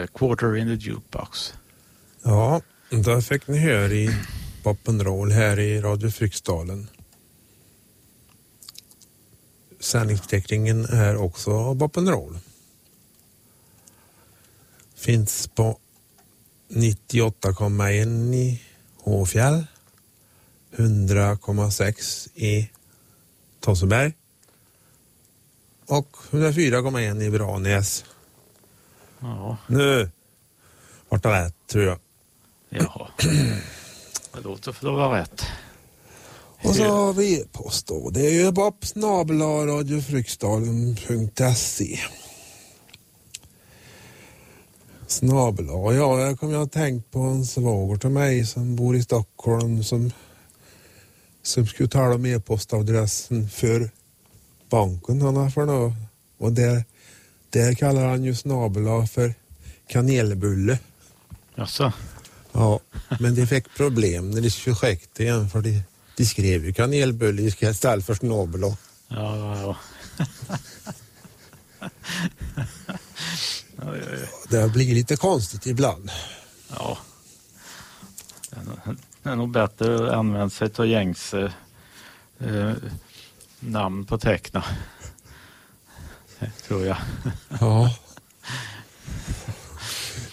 med Quarter in the Jukebox. Ja, där fick ni höra i Roll här i Radio Fryksdalen. Sändningsteckningen är också Roll. Finns på 98,1 i Håfjäll, 100,6 i Tosseberg och 104,1 i Branäs. Ja. Nu vart det rätt tror jag. Ja, det låter för att vara rätt. Och så har vi e-post då. Det är ju bobsnabelaradioFryksdalen.se Snabel ja, jag kommer att tänkt på en svåger till mig som bor i Stockholm som, som skulle tala om e-postadressen för banken han har för något. Och där, där kallar han ju snabel för kanelbulle. Jaså? Ja, men de fick problem när de projektet igen för de, de skrev ju kanelbulle istället för snabel. Ja, ja, ja. Det blivit lite konstigt ibland. Ja. Det är nog bättre att använda sig av gängse eh, namn på teckna. Tror jag. Ja.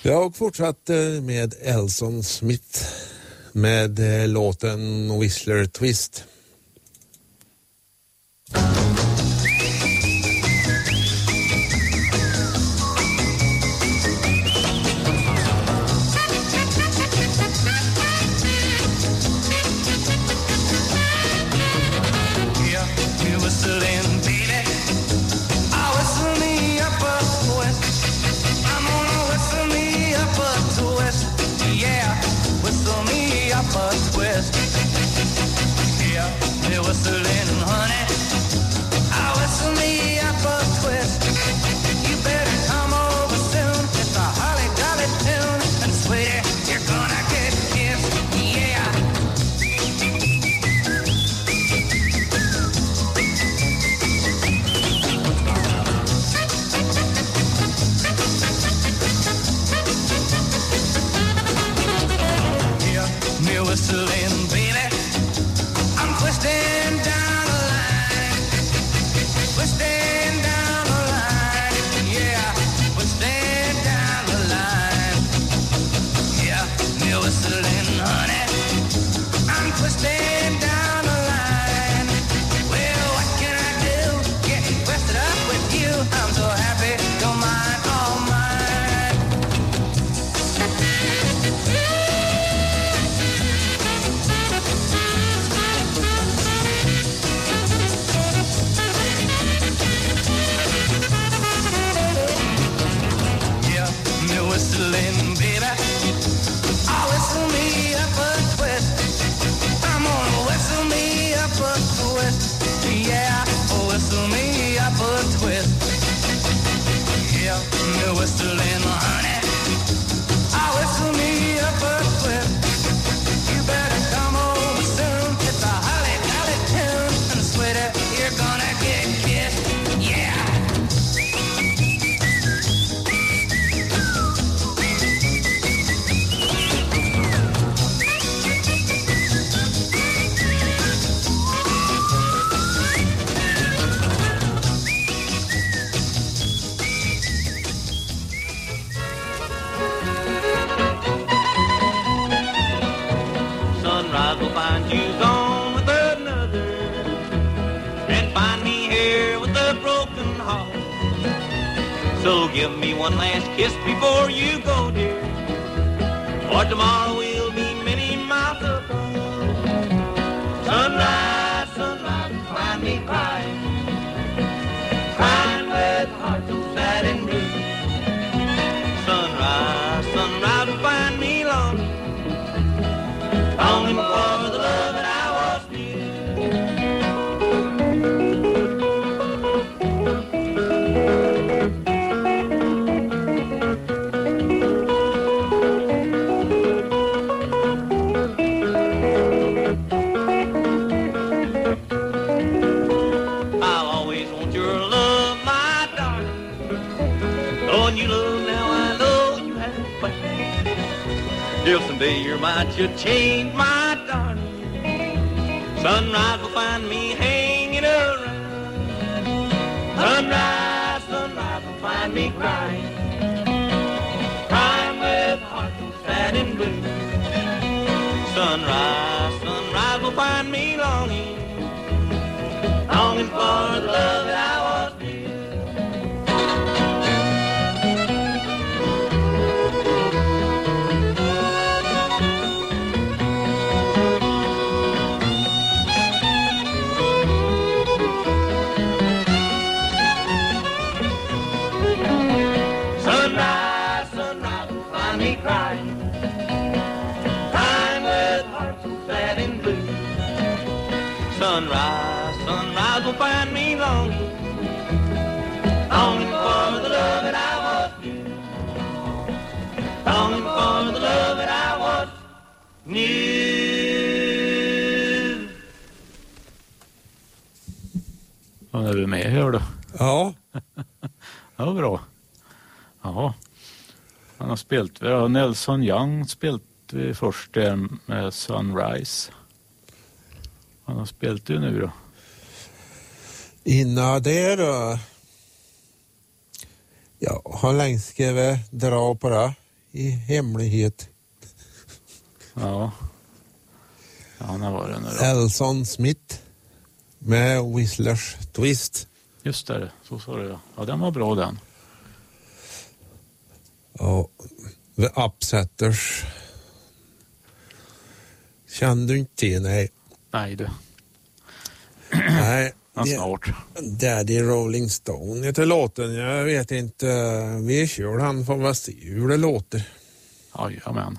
Jag fortsatte med Elson Smith med eh, låten Whistler Twist. Give me one last kiss before you go, dear. Or tomorrow. Someday you might change my darling. Sunrise will find me hanging around. Sunrise, sunrise will find me crying. Crying with heart sad and blue. Sunrise, sunrise will find me longing. Longing for the love that I me crying. Crying with heart so sad and blue. Sunrise, sunrise will find me longing. Longing for the love that I was due. Longing for the love that I was new. Ja, är du med hör du? Ja, Ja, bra. Ja. Han har spelat, ja, Nelson Young spelat vi först där med Sunrise. Han har spelat ju nu då. innan det då. Jag har länge skrivit dra på det i hemlighet. Ja. Ja, han har varit nu då. Elson Smith med Whistlers Twist. Just det, så sa du ja. Ja, den var bra den. Ja, The Upsetters. Kände du inte till? Nej. Nej du, Nej. snart. Daddy Rolling Stone heter låten. Jag vet inte. Vi kör den får vi se hur det låter. Jajamän.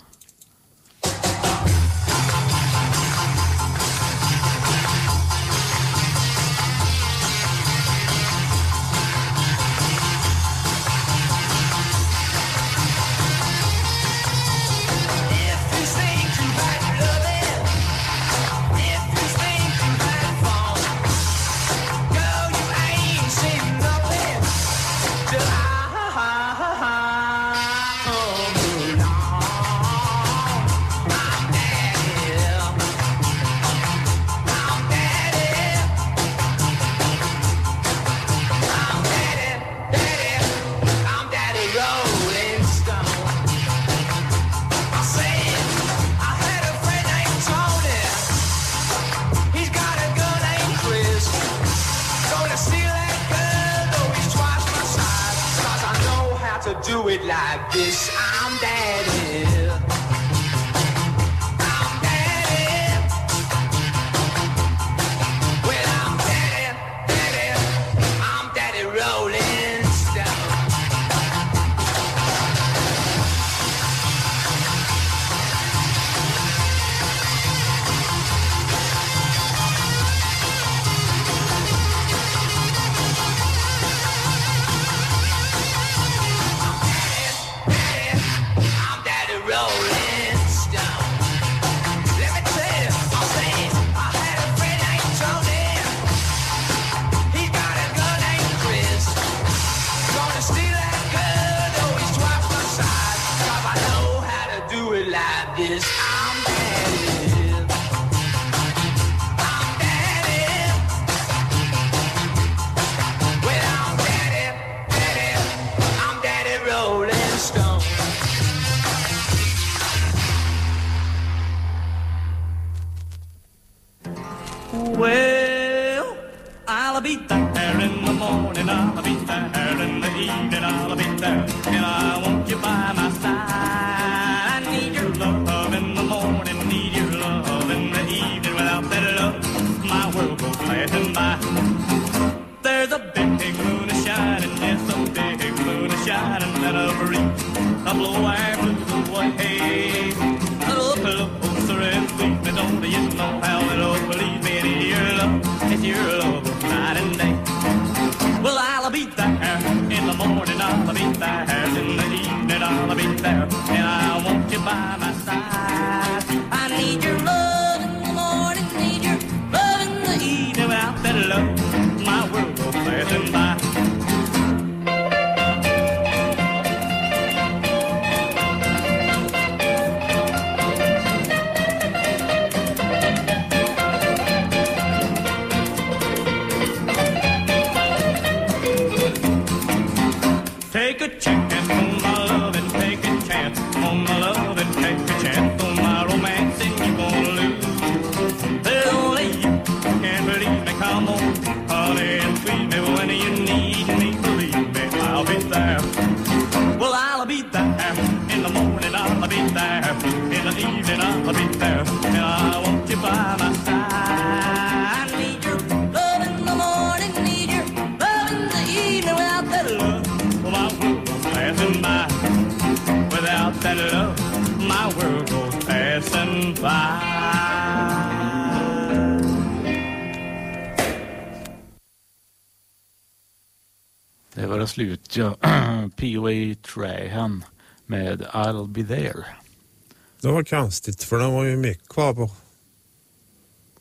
Det var konstigt för den var ju mycket kvar på.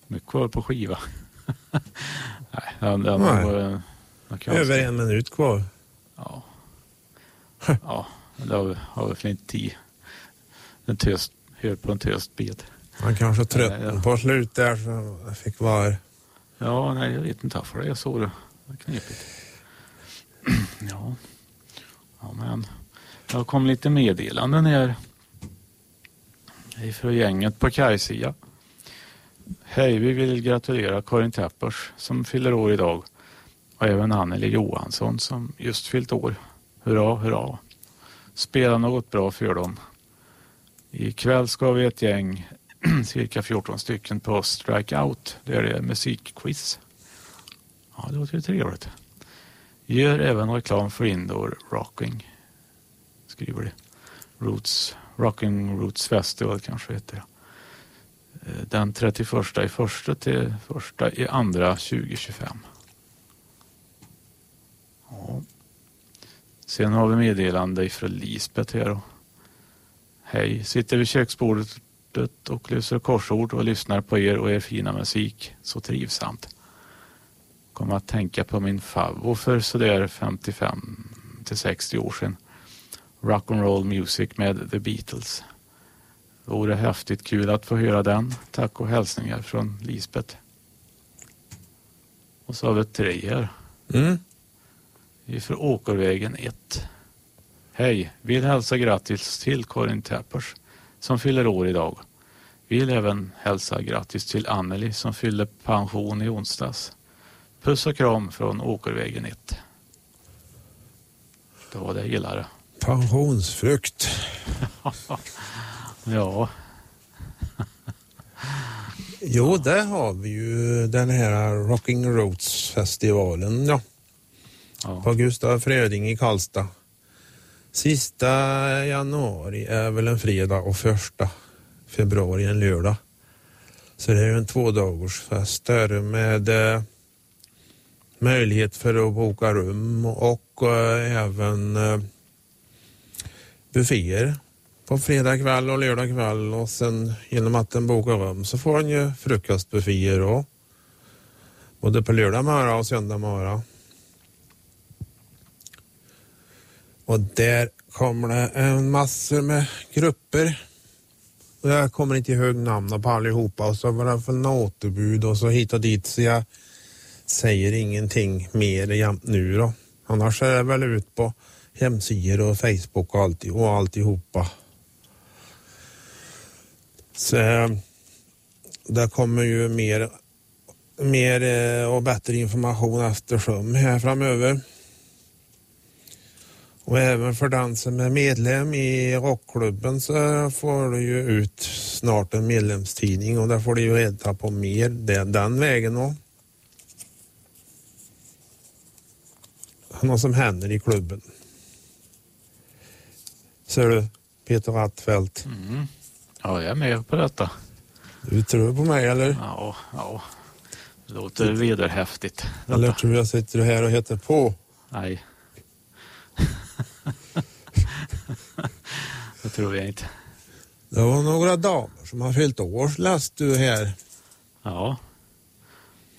Mycket kvar på skiva. Nej, den, den Nej. var... var konstig. Över en minut kvar. Ja. ja, det har vi, har vi för inte tid. En töst, hör på en töst bit. Han kanske tröttnade Ja, på slut där så jag fick vara Ja, nej, jag vet inte varför det är så. Det Det är knepigt. ja. ja, men det har kommit lite meddelanden här ifrån gänget på Kajsia. Hej, vi vill gratulera Karin Tappers som fyller år idag och även Anneli Johansson som just fyllt år. Hurra, hurra. Spela något bra för dem. Ikväll ska vi ett gäng, cirka 14 stycken på Strikeout. Där det är musikquiz. Ja, det låter ju trevligt. Gör även reklam för Indoor Rocking. Skriver det. Roots, Rocking Roots Festival kanske heter det. Den 31 i första till första i andra 2025. Ja. Sen har vi meddelande ifrån Lisbeth här. då. Hej, sitter vid köksbordet och löser korsord och lyssnar på er och er fina musik. Så trivsamt. Kommer att tänka på min favvo för sådär 55 till 60 år sedan. Rock'n'roll music med The Beatles. Vore häftigt kul att få höra den. Tack och hälsningar från Lisbeth. Och så har vi tre här. Mm. Ifrån Åkervägen 1. Hej, vill hälsa grattis till Karin Tappers som fyller år idag. Vill även hälsa grattis till Anneli som fyller pension i onsdags. Puss och kram från Åkervägen 1. Det var det jag gillade. Pensionsfrukt. Ja, Jo, där har vi ju den här Rocking Roots festivalen ja, ja. på Gustav Fröding i Karlstad. Sista januari är väl en fredag och första februari en lördag. Så det är ju en tvådagars fest där med eh, möjlighet för att boka rum och eh, även eh, bufféer på fredag kväll och lördag kväll och sen genom att den bokar rum så får han ju frukostbufféer och både på lördag morgon och söndag morgon. Och där kommer det en massor med grupper. Och jag kommer inte ihåg namnen på allihopa och så var det väl återbud och så hit och dit så jag säger ingenting mer jämt nu då. Annars är det väl ut på hemsidor och Facebook och, alltid, och alltihopa. Så det kommer ju mer, mer eh, och bättre information eftersom här framöver. Och även för den som är medlem i rockklubben så får du ju ut snart en medlemstidning och där får du ju reda på mer den vägen då. Något som händer i klubben. Ser du Peter Rattfält? Mm. ja, jag är med på detta. Du tror på mig eller? Ja, ja. Det låter vederhäftigt. Eller Detta. tror jag sitter här och heter på? Nej. det tror jag inte. Det var några damer som har fyllt år läste du här. Ja.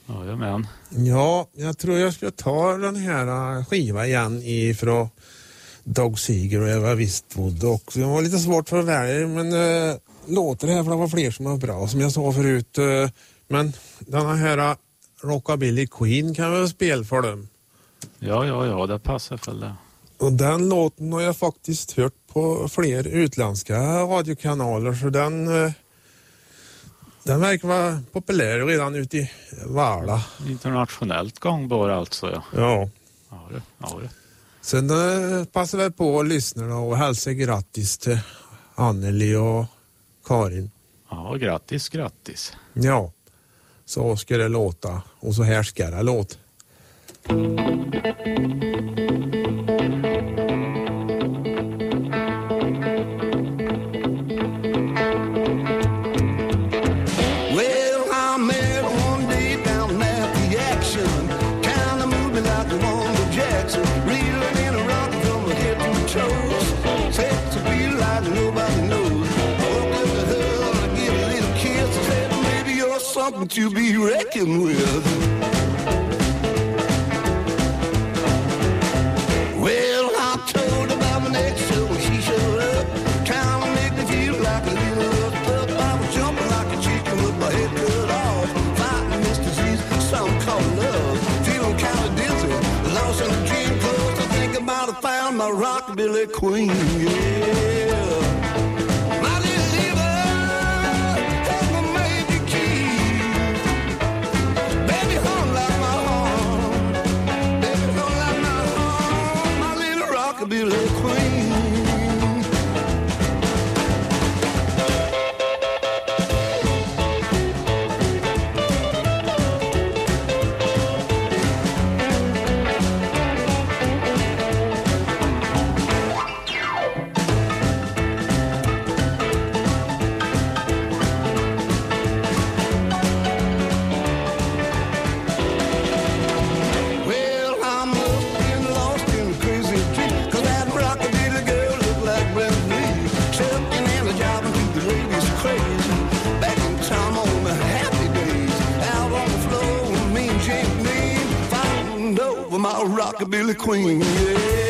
Jajamän. Ja, jag tror jag ska ta den här äh, skivan igen ifrån Dog Seeger och Eva Wistwood. Och det var lite svårt för att välja men äh, låter här för det var fler som var bra som jag sa förut. Äh, men den här äh, Rockabilly Queen kan vi väl spela för dem. Ja, ja, ja, det passar väl det. Och den låten har jag faktiskt hört på fler utländska radiokanaler så den, äh, den verkar vara populär redan ute i världen. Internationellt gångbar alltså, ja. Ja. Ja, det. Ja, det. Sen eh, passar vi på att lyssna och hälsa grattis till Anneli och Karin. Ja, grattis, grattis. Ja, så ska det låta och så här ska det låta. something to be reckoned with. Well, I told about my she showed up, to make me feel like a little pup. I was jumping like a chicken with my head cut off, fighting this disease, love, feeling kind of dizzy, lost in think about I found my rockabilly queen. Yeah. rockabilly queen. Yeah.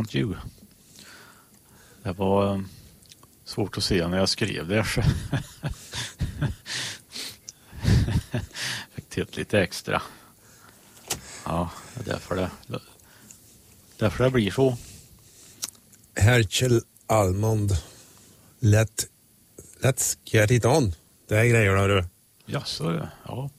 Want You. Det var eh, svårt att se när jag skrev det. Jag Fick till lite extra. Ja, det är därför det, därför det blir så. Herchel Almond. Let, let's get it on. Det är grejerna du. Jaså, ja.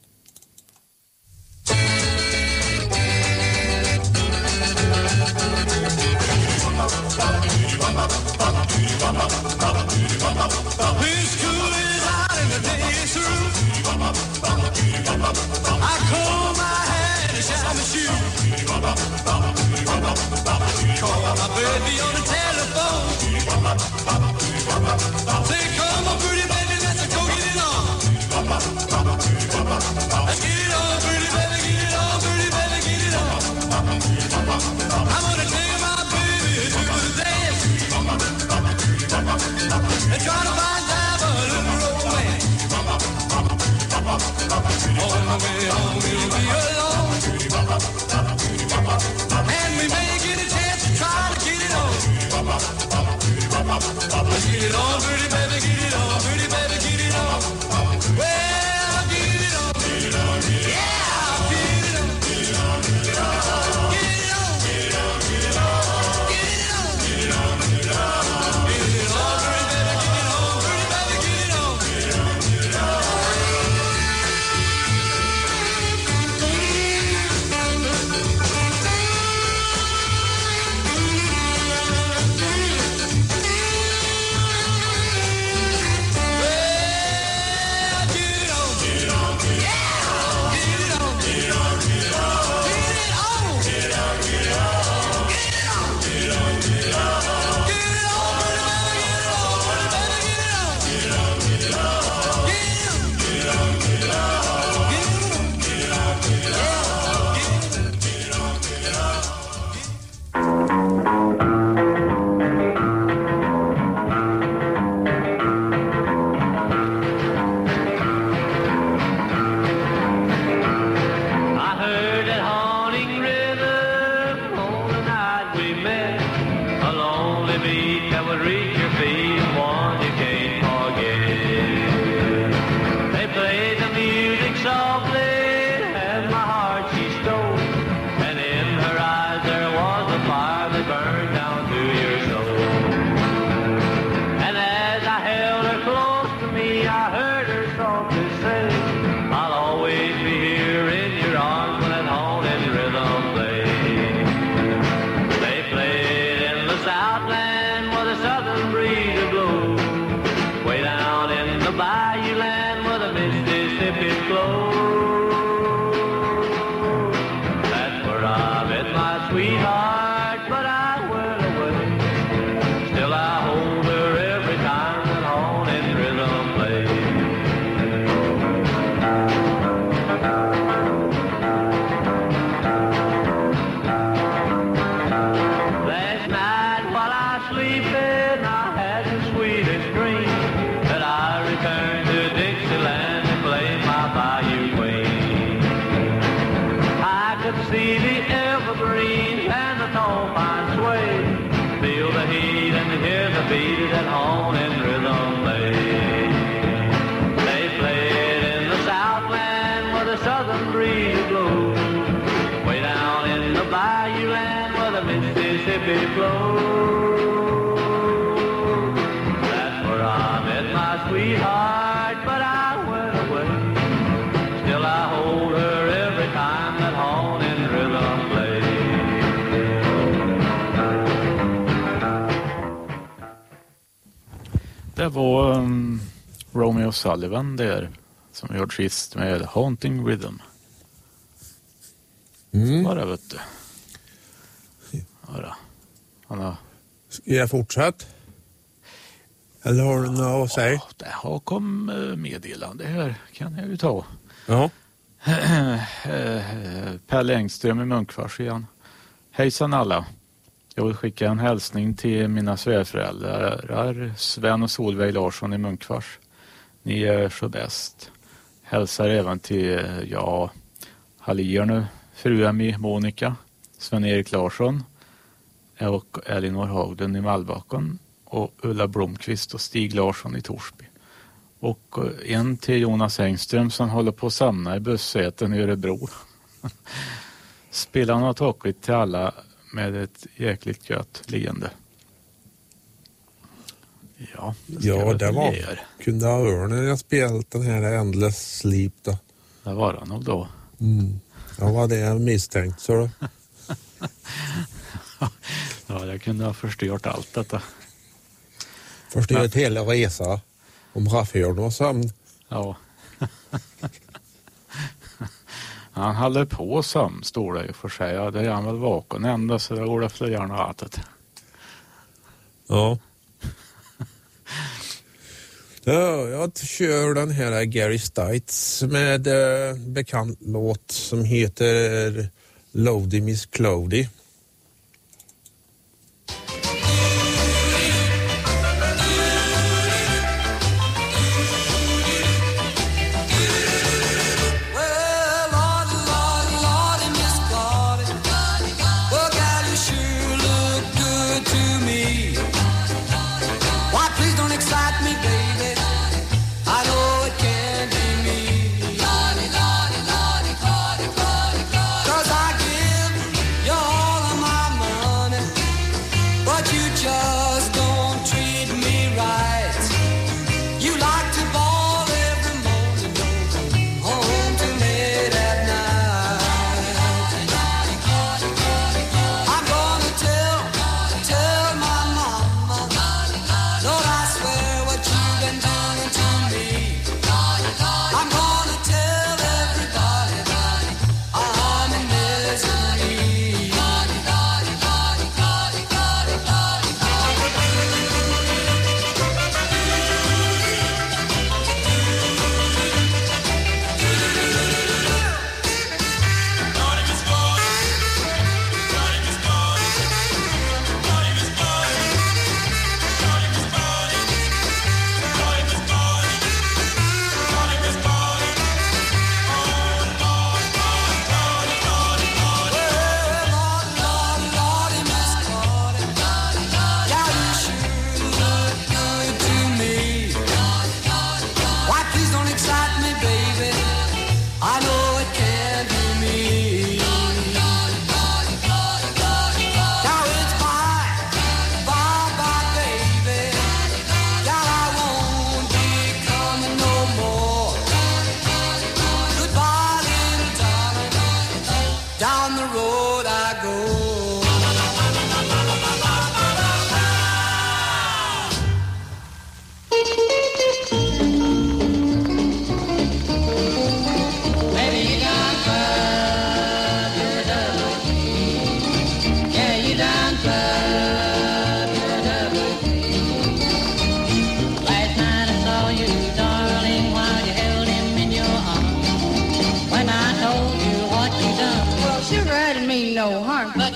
Get it on, pretty baby, get it on, pretty baby. på um, Romeo Sullivan där som gjort sist med Haunting Rhythm. Mm. Så var det vet du. Ja, Han har... Ska jag fortsätta? Eller har du något att säga? Det har kommit meddelande här kan jag ju ta. Ja. Eh, eh, Pelle Engström i Munkfors igen. Hejsan alla. Jag vill skicka en hälsning till mina svärföräldrar Sven och Solveig Larsson i Munkfors. Ni är så bäst. Hälsar även till, ja, Hallier nu, Fruemi, Monica, Sven-Erik Larsson och Elinor Haglund i Malbaken och Ulla Blomqvist och Stig Larsson i Torsby. Och en till Jonas Engström som håller på att samla i bussäten i Örebro. Spelarna har tagit till alla med ett jäkligt gött leende. Ja, det Ja, det var... er. Kunde ha Örnen jag spelat den här Endless Sleep då. Det var han nog då. Mm. Ja, vad det jag misstänkt så då. Ja, jag kunde ha förstört allt detta. Först är ett hela resa om chauffören och sömn. Ja. Han håller på som, står det ju för sig. Ja, det är han väl vaken ändå så det går gärna ätet. Ja. Ja, jag kör den här Gary Stites med eh, bekant låt som heter Lody Miss Cloudy. No harm. But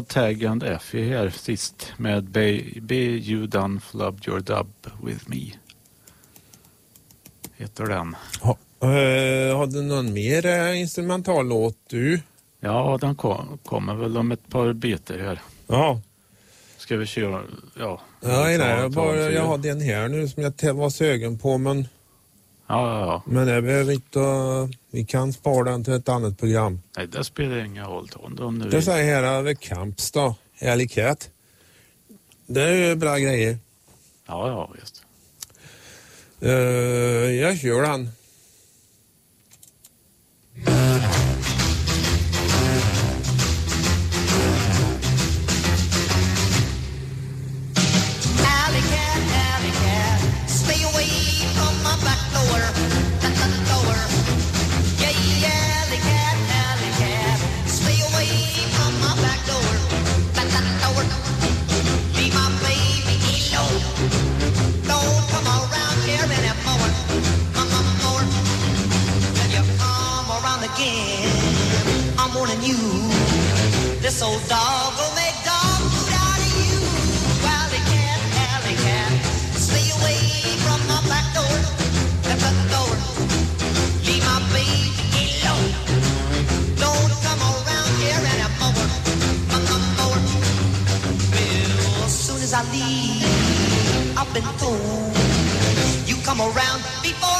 var Tag and Effie här sist med 'Baby You Done Flubbed Your Dub With Me. Heter den. Ha, uh, har du någon mer eh, uh, instrumental låt du? Ja, den kom, kommer väl om ett par bitar här. Ja. Ska vi köra? Ja. ja nej, nej, jag, bara, jag har den här nu som jag var sögen på men... Ja, ja, ja. Men jag behöver inte... Uh... Vi kan spara den till ett annat program. Nej, det spelar ingen roll Tony. Om du. Det säger här över Kamps då, ärlighet. Det är ju bra grejer. Ja, ja, visst. Uh, jag kör den. I leave. I've been fooled. You come around before.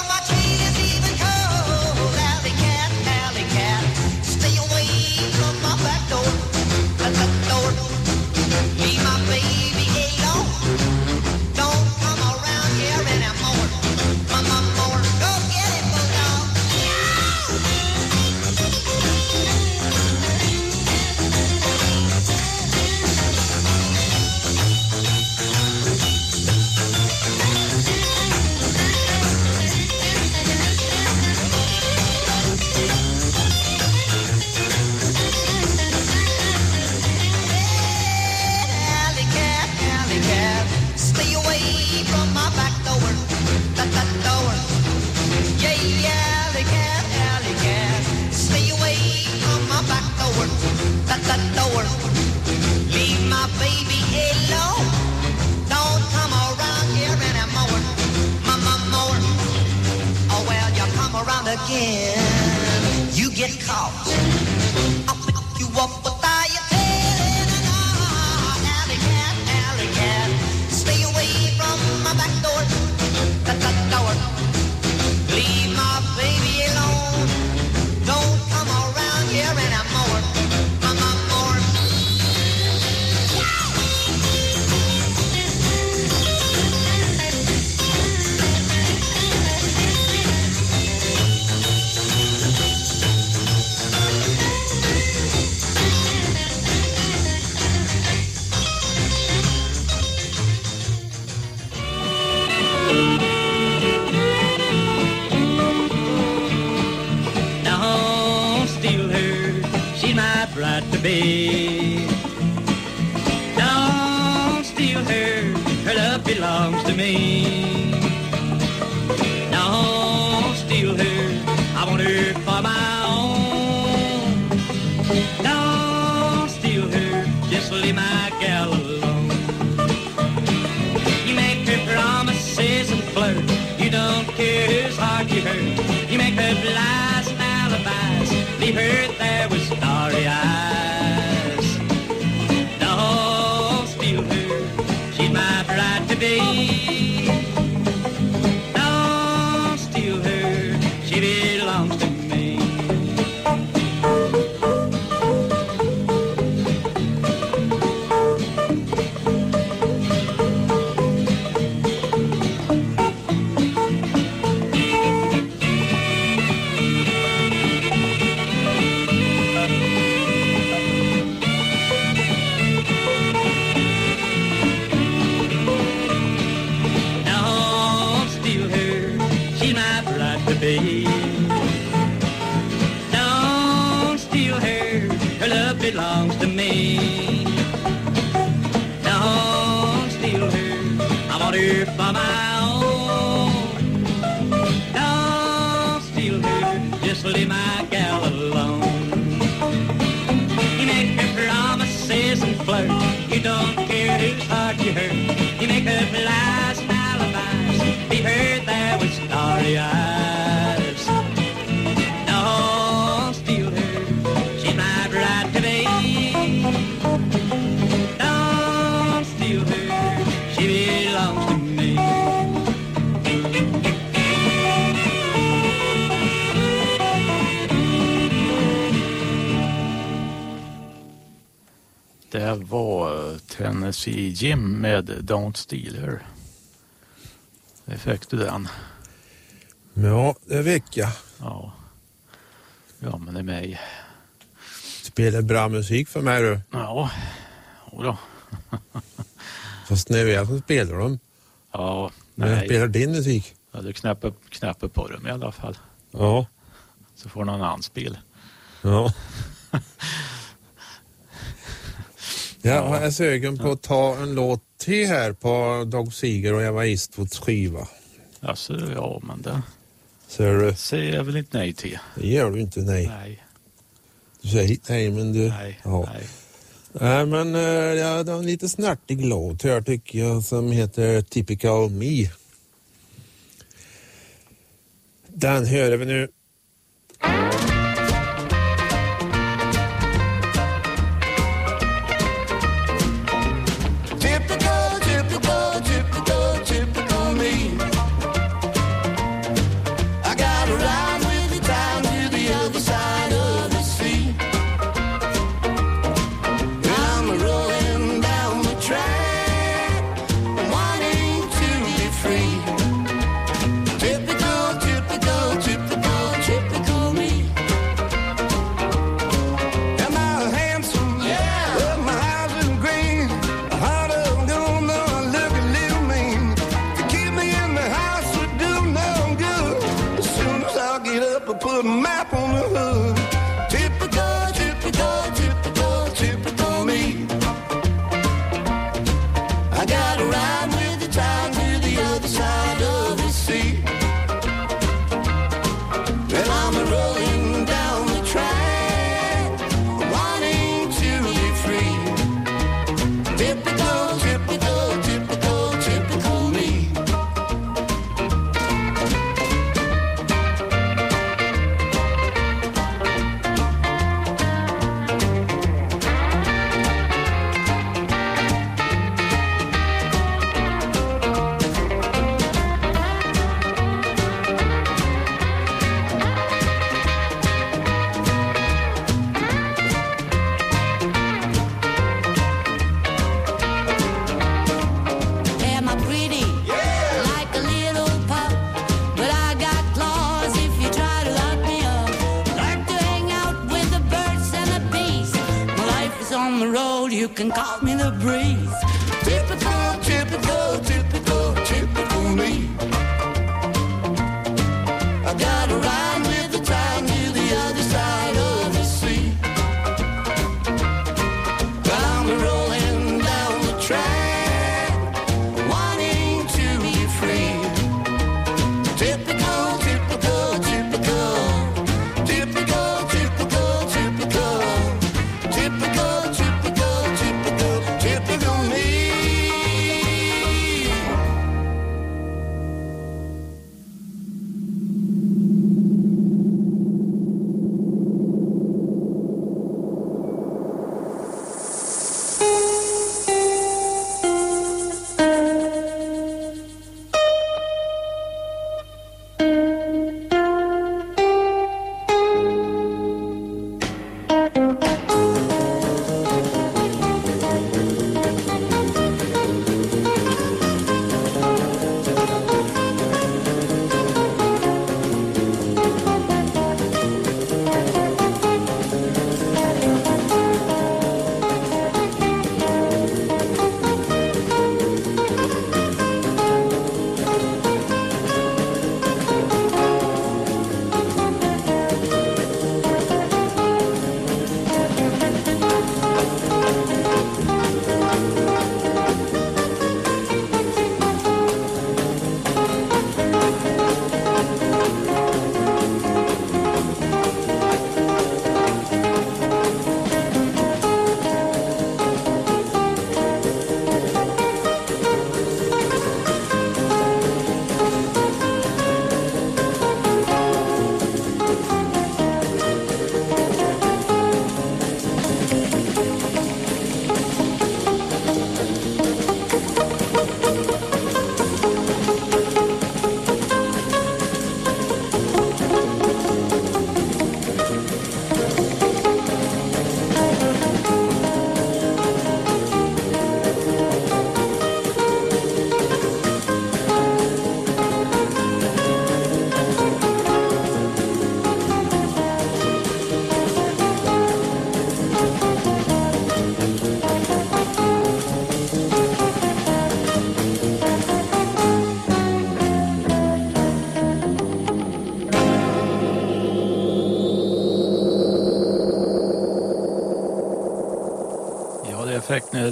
You get caught. be. Jim med Don't Steal Her. Det fick du den. Ja, det fick jag. Ja. Ja, men det är mig. Spelar bra musik för mig du. Ja, jodå. Fast när vi är så spelar de. Ja, Men jag nej. spelar din musik. Ja, du knäpper, knäpper på dem i alla fall. Ja. Så får någon annan spel. Ja. Jag är sugen på att ta en låt till här på Dog Seeger och Eva Eastwoods skiva. Alltså, ja, men det Ser du? säger jag väl inte nej till. Det gör du inte nej. Nej, Du säger nej men du. nej, Ja. nej. Nej men eh, ja, det är en lite snärtig låt här tycker jag som heter Typical Me. Den hör vi nu.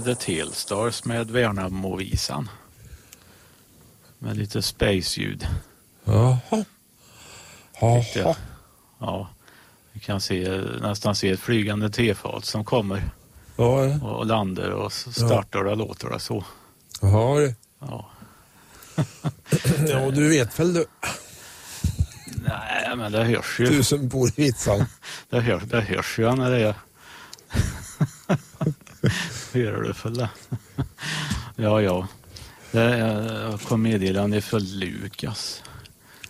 The Tillstars med Värnamo-visan. Med lite space-ljud. Jaha. Jaha. Ja, vi kan se, nästan se ett flygande tefat som kommer Ja, ja. och landar och startar och låter det så. Jaha du. Ja. Ja, du vet väl du, Nej, men det hörs ju. du som bor i Vitsand. Det hörs, det hörs ju när det är... Hör du det? ja, ja. Det kom meddelande för Lukas.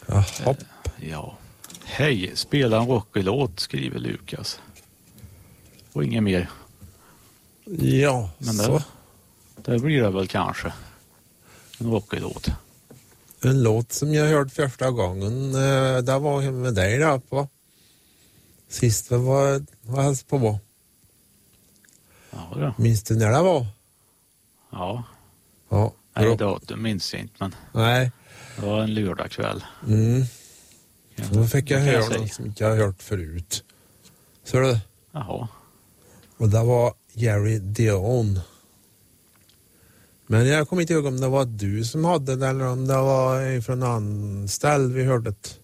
Jaha. Ja. Hej, spela en rockig-låt, skriver Lukas. Och inget mer. Ja, Men så. det, det blir det väl kanske. En rockig-låt. En låt som jag hört första gången, eh, det var med dig där på. Sist vi var och hälsade på. Ja. Minns du när det var? ja. Ja. Nej, datum minns jag inte, men Nej. det var en lördagkväll. Mm. Ja, Då fick jag kan höra något som inte jag har hört förut. Så du? Jaha. Och det var Jerry Dion. Men jag kommer inte ihåg om det var du som hade det eller om det var från anställd vi hörde det.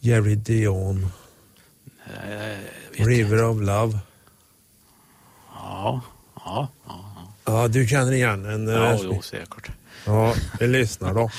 Jerry Dion, jag. River of Love. Ja, ja, ja. Ja, du känner igen en. Ja, eh, jo, säkert. ja vi lyssnar då.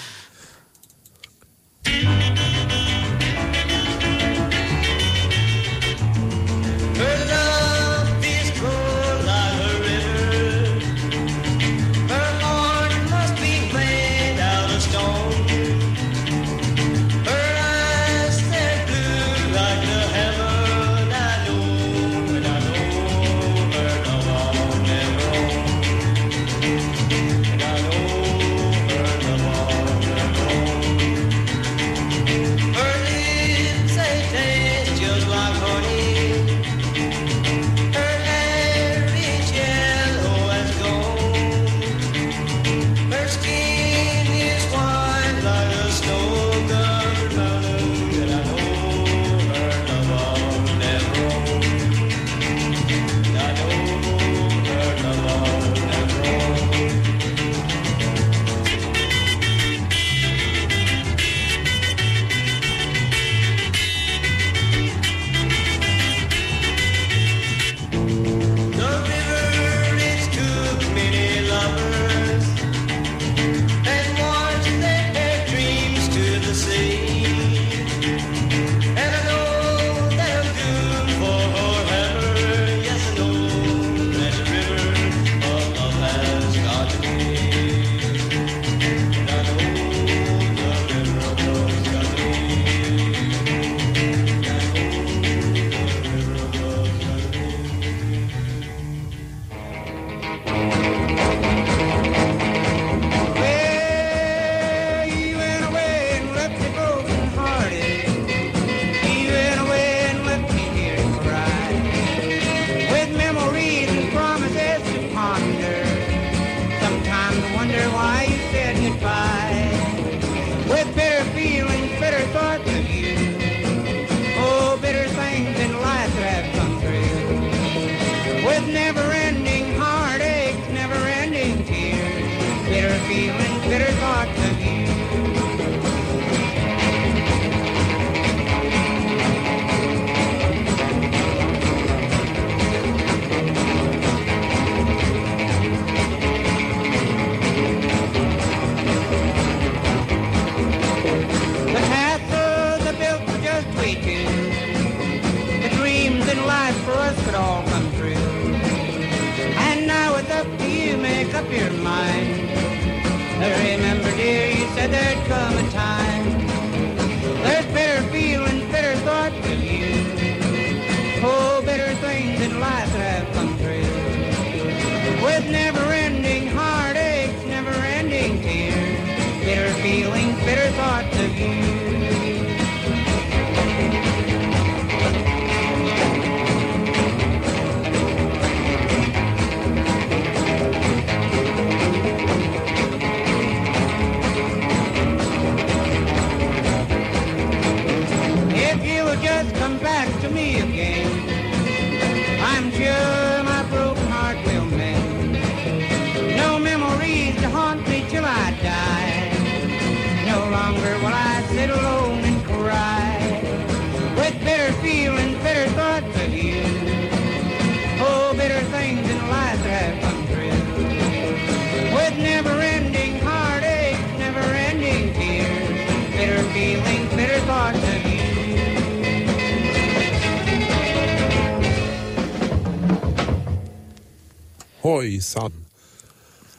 Hojsan.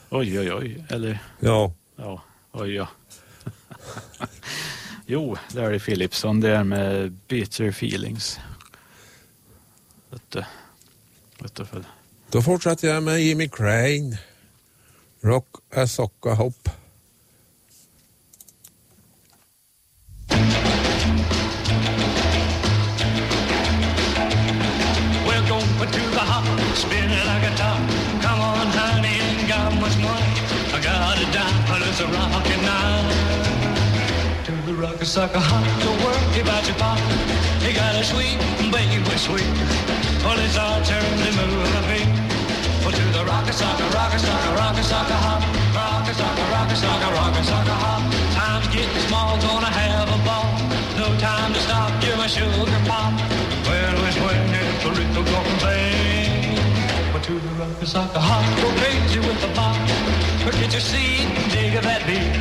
Oj, oj, oj. Eller Ja, ja, oj, ja. jo, Larry Philipson där med Bitter Feelings. Vet du. Då fortsätter jag med Jimmy Crane. Rock a socka hopp. Sucker hop, don't worry about your pop. He got a sweet baby sweet. Well, it's our turn to move a beat. Well, to the rocker sucker, rocker sucker, rocker sucker hop. Rocker sucker, rocker sucker, rocker sucker hop. Time's getting small, gonna have a ball. No time to stop, you're my sugar pop. Well, it's when it's a little going bang. But to the rocker sucker hop, go crazy with the pop. Forget your seat, dig that beat.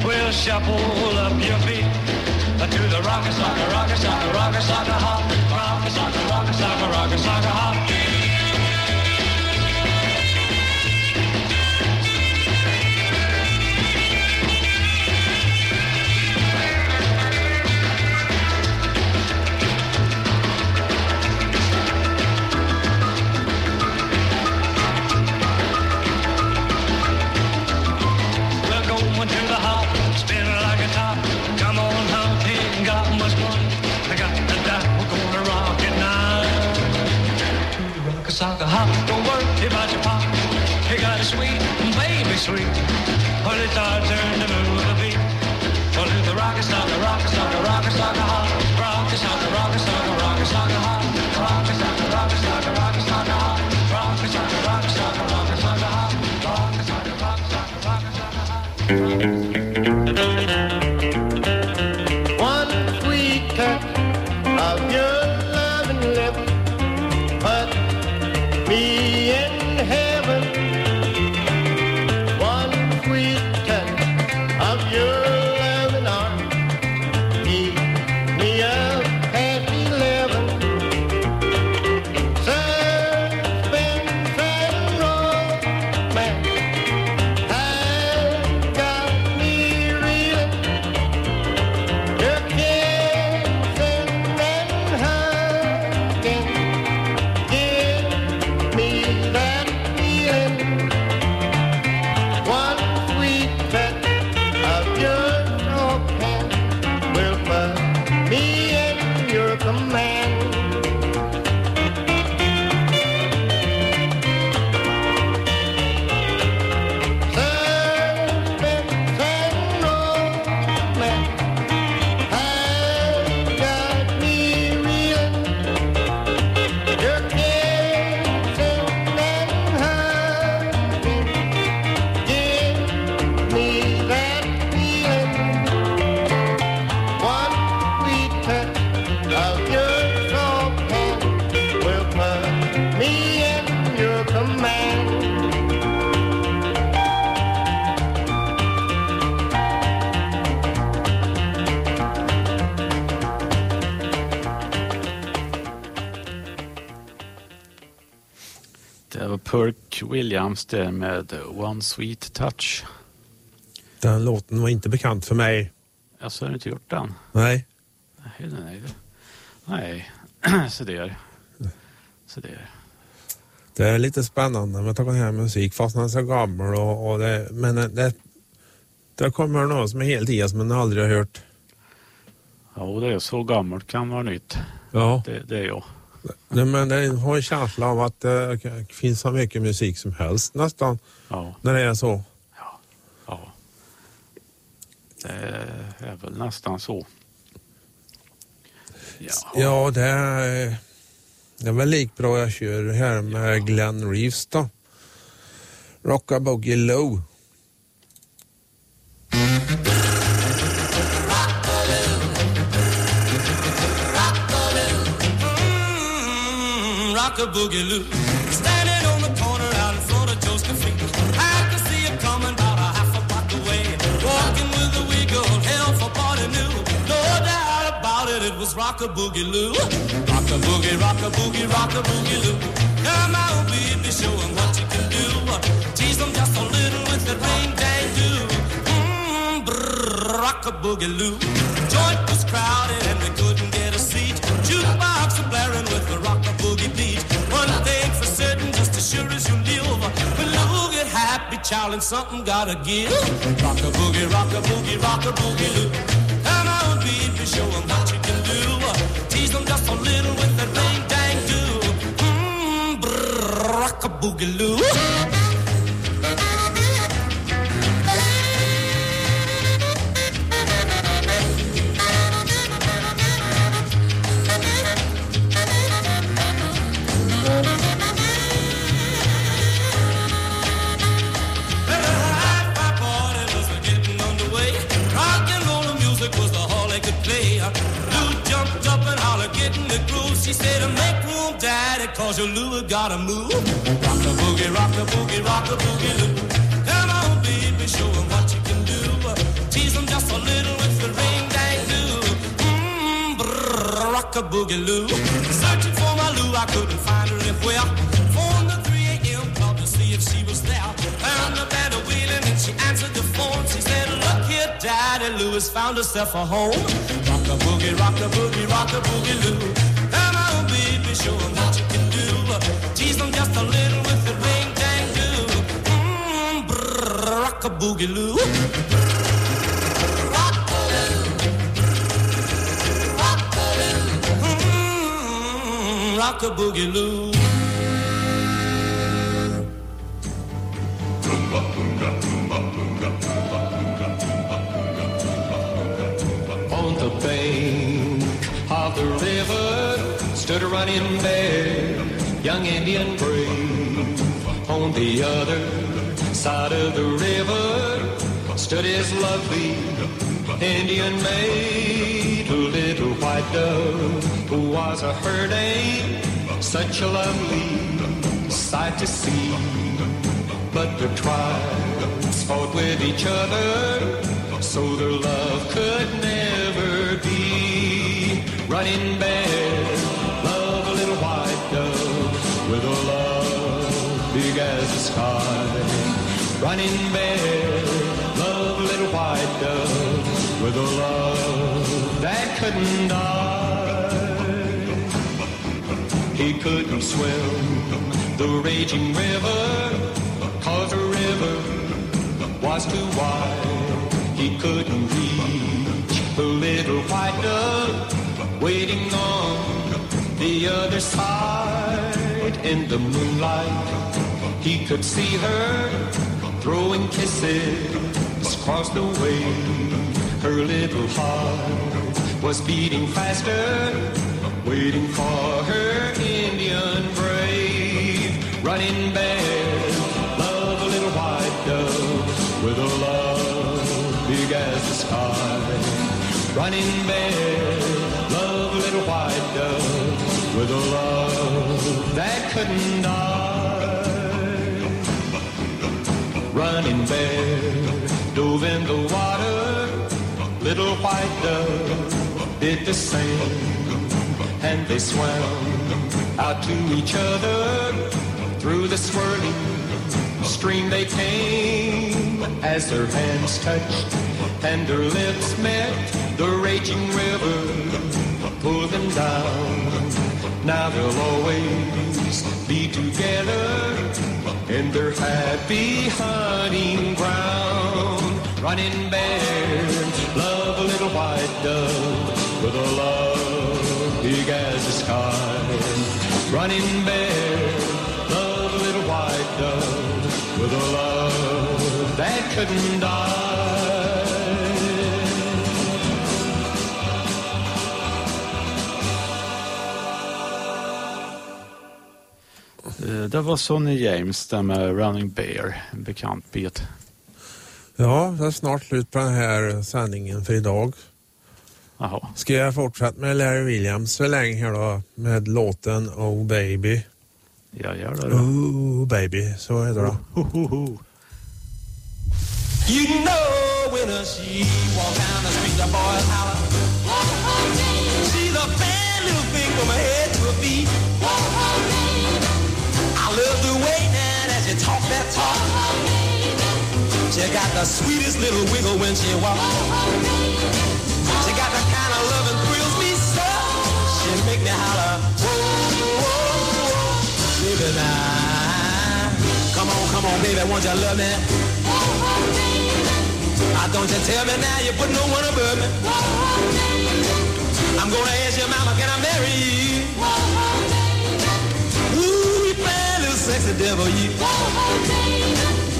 Well, shuffle up your feet to the rocker soccer, rocker soccer, rocker soccer hop, rocker soccer, rocker soccer, rocker soccer hop. Sock a don't worry about your pop. You got a sweet baby sweet. Well, it's turn to Williams där med One Sweet Touch. Den låten var inte bekant för mig. Alltså har du inte gjort den? Nej. Nej, nej. Nej, så där. Så där. Det är lite spännande med att ta här musik fast han är så gammal. Och, och det, men det, det kommer något som är helt i som man aldrig har hört. Ja, det är så gammalt kan vara nytt. Ja. Det, det är jag. Nej, men det har en känsla av att det finns så mycket musik som helst nästan Ja, när det är så. ja. Det är väl nästan så. Ja, Ja, det är, det är väl lika bra jag kör här med Glenn Reeves då. Rocka Boogie Low. Rock a boogaloo. Standing on the corner out in front of Joe's Cafe. I can see him coming about a half a block away. Walking with a wiggle, hell for party new. No doubt about it, it was rock a boogaloo. Rock a boogie, rock a boogie, rock a boogaloo. Come on, baby, show 'em what you can do. Tease them just a little with the ring dang do. Mm, brrr, rock a boogaloo. Joint was crowded and we couldn't get a seat. Jukebox blaring with the rock a boogie child, and something gotta give. Rock a boogie, rock a boogie, rock a boogie loo. Come on, baby, show 'em what you can do. Tease them just a little with the ring dang do. Mm, brrr, rock a boogie loo. The groove. She said, "Make room, Daddy, cause your Lou gotta move." Rock the boogie, rock the boogie, rock the boogie, Lou. Come on, baby, show 'em what you can do. Tease 'em just a little with the ring dang do. Mmm, rock a boogie, Lou. Searching for my Lou, I couldn't find her anywhere. Phoned the 3 a.m. club to see if she was there. Found the bed wheeling and she answered the phone. She said, Look here, Daddy, Lou has found herself a home. Boogie, rock a boogie, rock a boogie, Lou. Come on, baby, show 'em what you can do. Tease them just a little with the ring. Mmm, rock a boogie, mm, rock a boogie, Lou. Stood a running bear, young Indian brave. On the other side of the river stood his lovely Indian maid, a little white dove who was a herding, such a lovely sight to see. But the tribes fought with each other, so their love could never be. Running bear, Running bare, love little white dove with a love that couldn't die. He couldn't swim the raging river, cause the river was too wide. He couldn't reach the little white dove waiting on the other side. In the moonlight, he could see her throwing kisses across the way. Her little heart was beating faster, waiting for her Indian brave. Running bear, love a little white dove with a love big as the sky. Running bear, love dove in the water, little white dove did the same, and they swam out to each other through the swirling stream they came. As their hands touched and their lips met the raging river pulled them down. Now they'll always be together in their happy hunting ground. Running bear love a little white dove with a love big as the sky. Running bear love a little white dove with a love that couldn't die Det var Sonny James där med Running Bear, en bekant bit. Ja, det är snart slut på den här sändningen för idag. Jaha. Ska jag fortsätta med Larry Williams så länge här då med låten Oh Baby. Jag gör det. då. Oh baby, så är det då. Ho, ho, ho. You know when a she walk down the street, the boys holler. She's a bad little thing from her head to her feet. Love the now that she talk that talk. Oh, She got the sweetest little wiggle when she walk. She got the kind of love and thrills me so. She make me holler. Whoa, whoa, whoa, baby now. Come on, come on, baby, won't you love me? Now don't you tell me now you put no one above me. I'm gonna ask your mama, can I marry you? Ooh, you bad little sexy devil, you.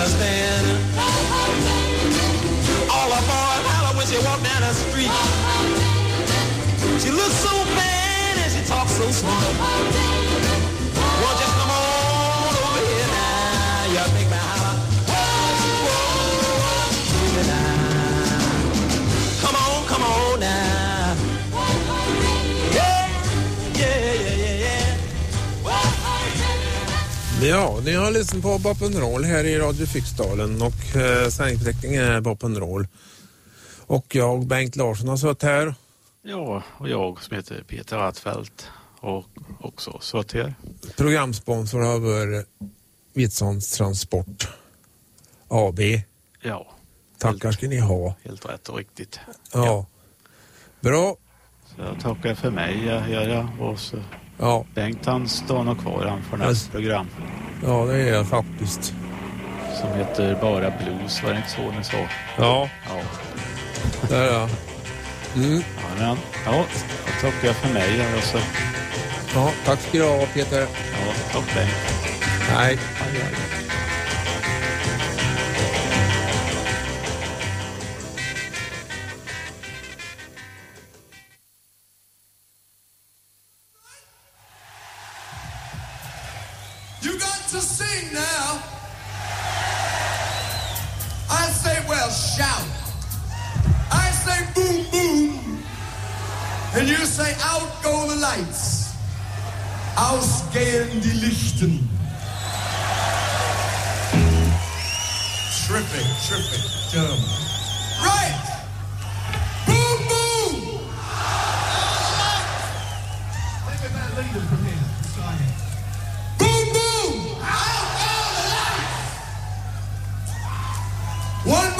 Of love Ja, lyssnat på Bop här i Radio Fixdalen och eh, sändningsbeteckningen är Bop. Och jag, Bengt Larsson, har suttit här. Ja, och jag som heter Peter Attfeldt och också suttit här. Programsponsor har varit Transport AB. Ja, Tackar ska ni ha. helt rätt och riktigt. Ja. Bra. Så jag tackar för mig, jag gör jag. Och så Ja, Bengt han står nog kvar han för nästa Alltså. program ja det är jag faktiskt. som heter Bara Blues, var det inte så ni sa? Ja, Ja, där är jag. Mm. ja, men, ja jag tackar för mig och så, Ja, tack ska du ha Peter. ja, tack Bengt. Nej. Aj, aj. Say, shout. I say, boom, boom. And you say, out go the lights. Ausgehen die Lichten. Tripping, tripping, dumb. Right. Boom, boom. Boom, boom! Out go the lights! One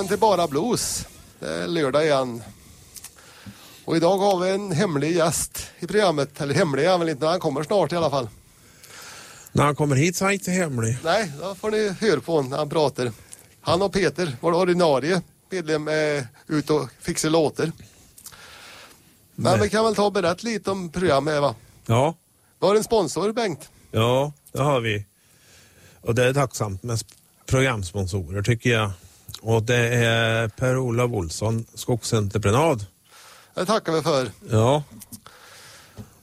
Välkommen till Bara Blues. Det är lördag igen. Och idag har vi en hemlig gäst i programmet. Eller hemlig är han väl inte, han kommer snart i alla fall. När han kommer hit så är han inte hemlig. Nej, då får ni höra på honom när han pratar. Han och Peter, vår ordinarie medlem, är ute och fixar låtar. Men Nej. vi kan väl ta och berätta lite om programmet va? Ja, Vi har en sponsor Bengt. ja, det har vi. Och det är tacksamt med sp- programsponsorer tycker jag. Och det är Per-Olof Olsson, Skogsentreprenad. Det tackar vi för. Ja.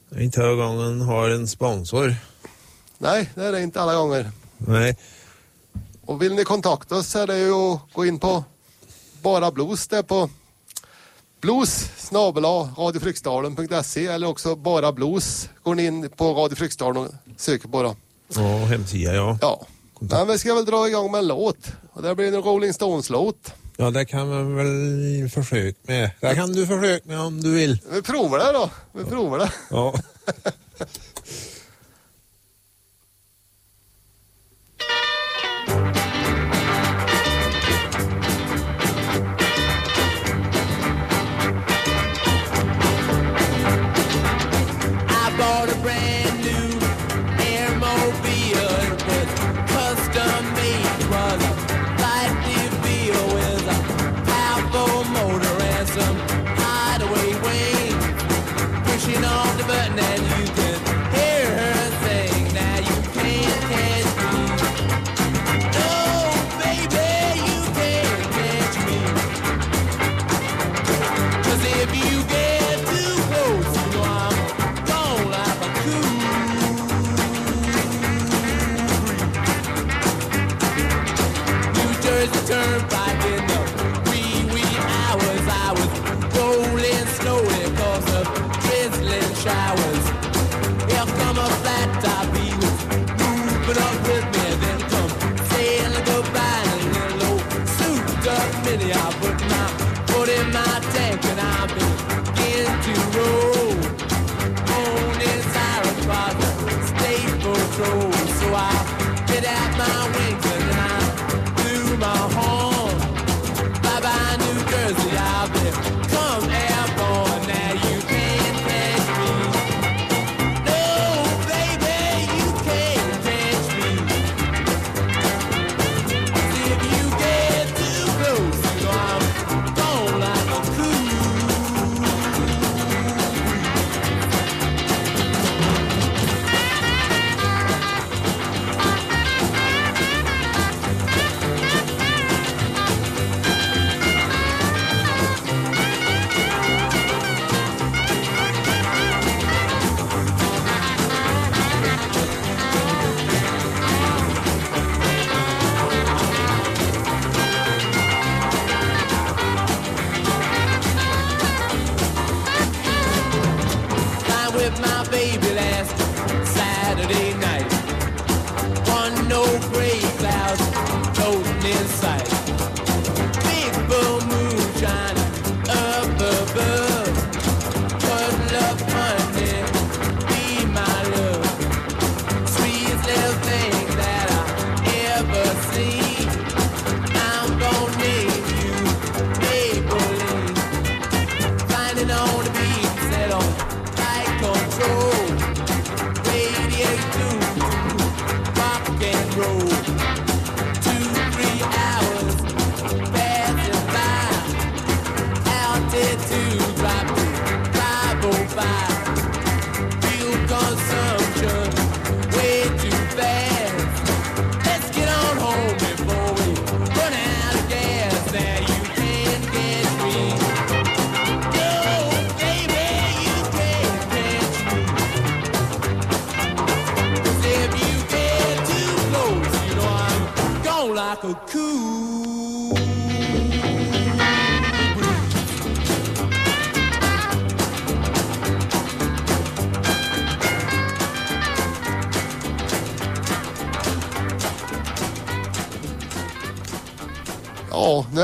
Det är inte hög gången har en sponsor. Nej, det är det inte alla gånger. Nej. Och vill ni kontakta oss så är det ju att gå in på Bara Blues där på blues radiofryksdalen.se eller också bara blues. Går ni in på Radio Fryksdalen och söker på det. Ja, hemsida ja. Ja. Men vi ska väl dra igång med en låt. Och det blir en Rolling Stones-låt. Ja, det kan man väl försöka med. Det kan du försöka med om du vill. Vi provar det då. Vi provar det. Ja.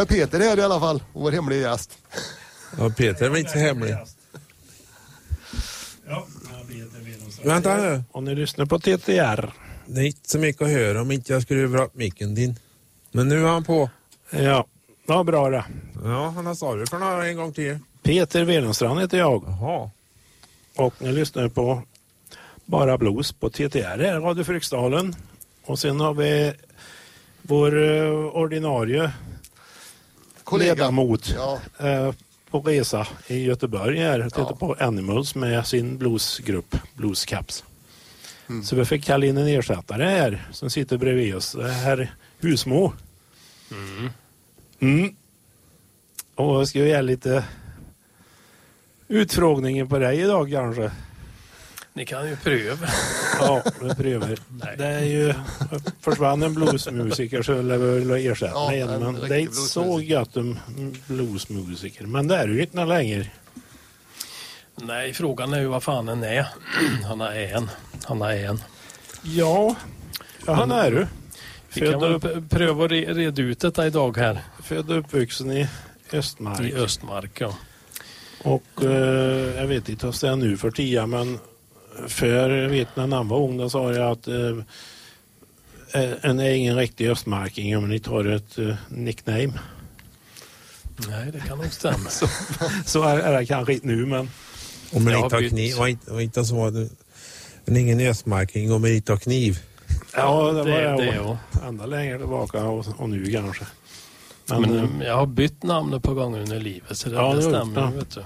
är Peter här i alla fall. Vår hemliga gäst. ja, Peter är väl inte så hemlig. Ja. Vänta nu. Om ni lyssnar på TTR. Det är inte så mycket att höra om inte jag skruvar upp micken din. Men nu är han på. Ja, Ja, bra det. Ja, han har sa du för några en gång till. Peter Wedenstrand heter jag. Jaha. Och ni lyssnar på Bara Blues på TTR, här, Radio Fryksdalen. Och sen har vi vår eh, ordinarie Kollega. ledamot Ja. eh, på resa i Göteborg här. Tittar Ja. på Animals med sin bluesgrupp Blues Caps. Mm. Så vi fick kalla in en ersättare här som sitter bredvid oss. Herr Husmo. Mm. Och jag ska göra lite utfrågningen på dig idag kanske. Ni kan ju pröva. Ja, vi prövar. Det är ju, försvann en bluesmusiker så lär vi väl ersätta Ja, igen. en Men det är inte så gött om bluesmusiker. Men det är ju inte längre. Nej, frågan är ju vad fan han är. Han är en. Han är en. Ja, ja han är du. Vi kan väl upp, pröva att re- reda ut detta idag här född och uppvuxen i Östmark. i Östmark. Ja. Och eh, jag vet inte vad det är nu för tiden men för vet när han var ung då sa jag att eh, eh, en är ingen riktig östmarking om ni tar ett eh, nickname. Nej, det kan nog stämma. Så är, är det kanske inte nu men Om man inte har kniv. Och inte, och inte så att men ingen östmarking om man inte har kniv. ja, det var det, jag det, ja. ända längre tillbaka och, och nu kanske. Men, Men jag har bytt namn ett par gånger under livet så det, Ja, det stämmer. ja. Vet du.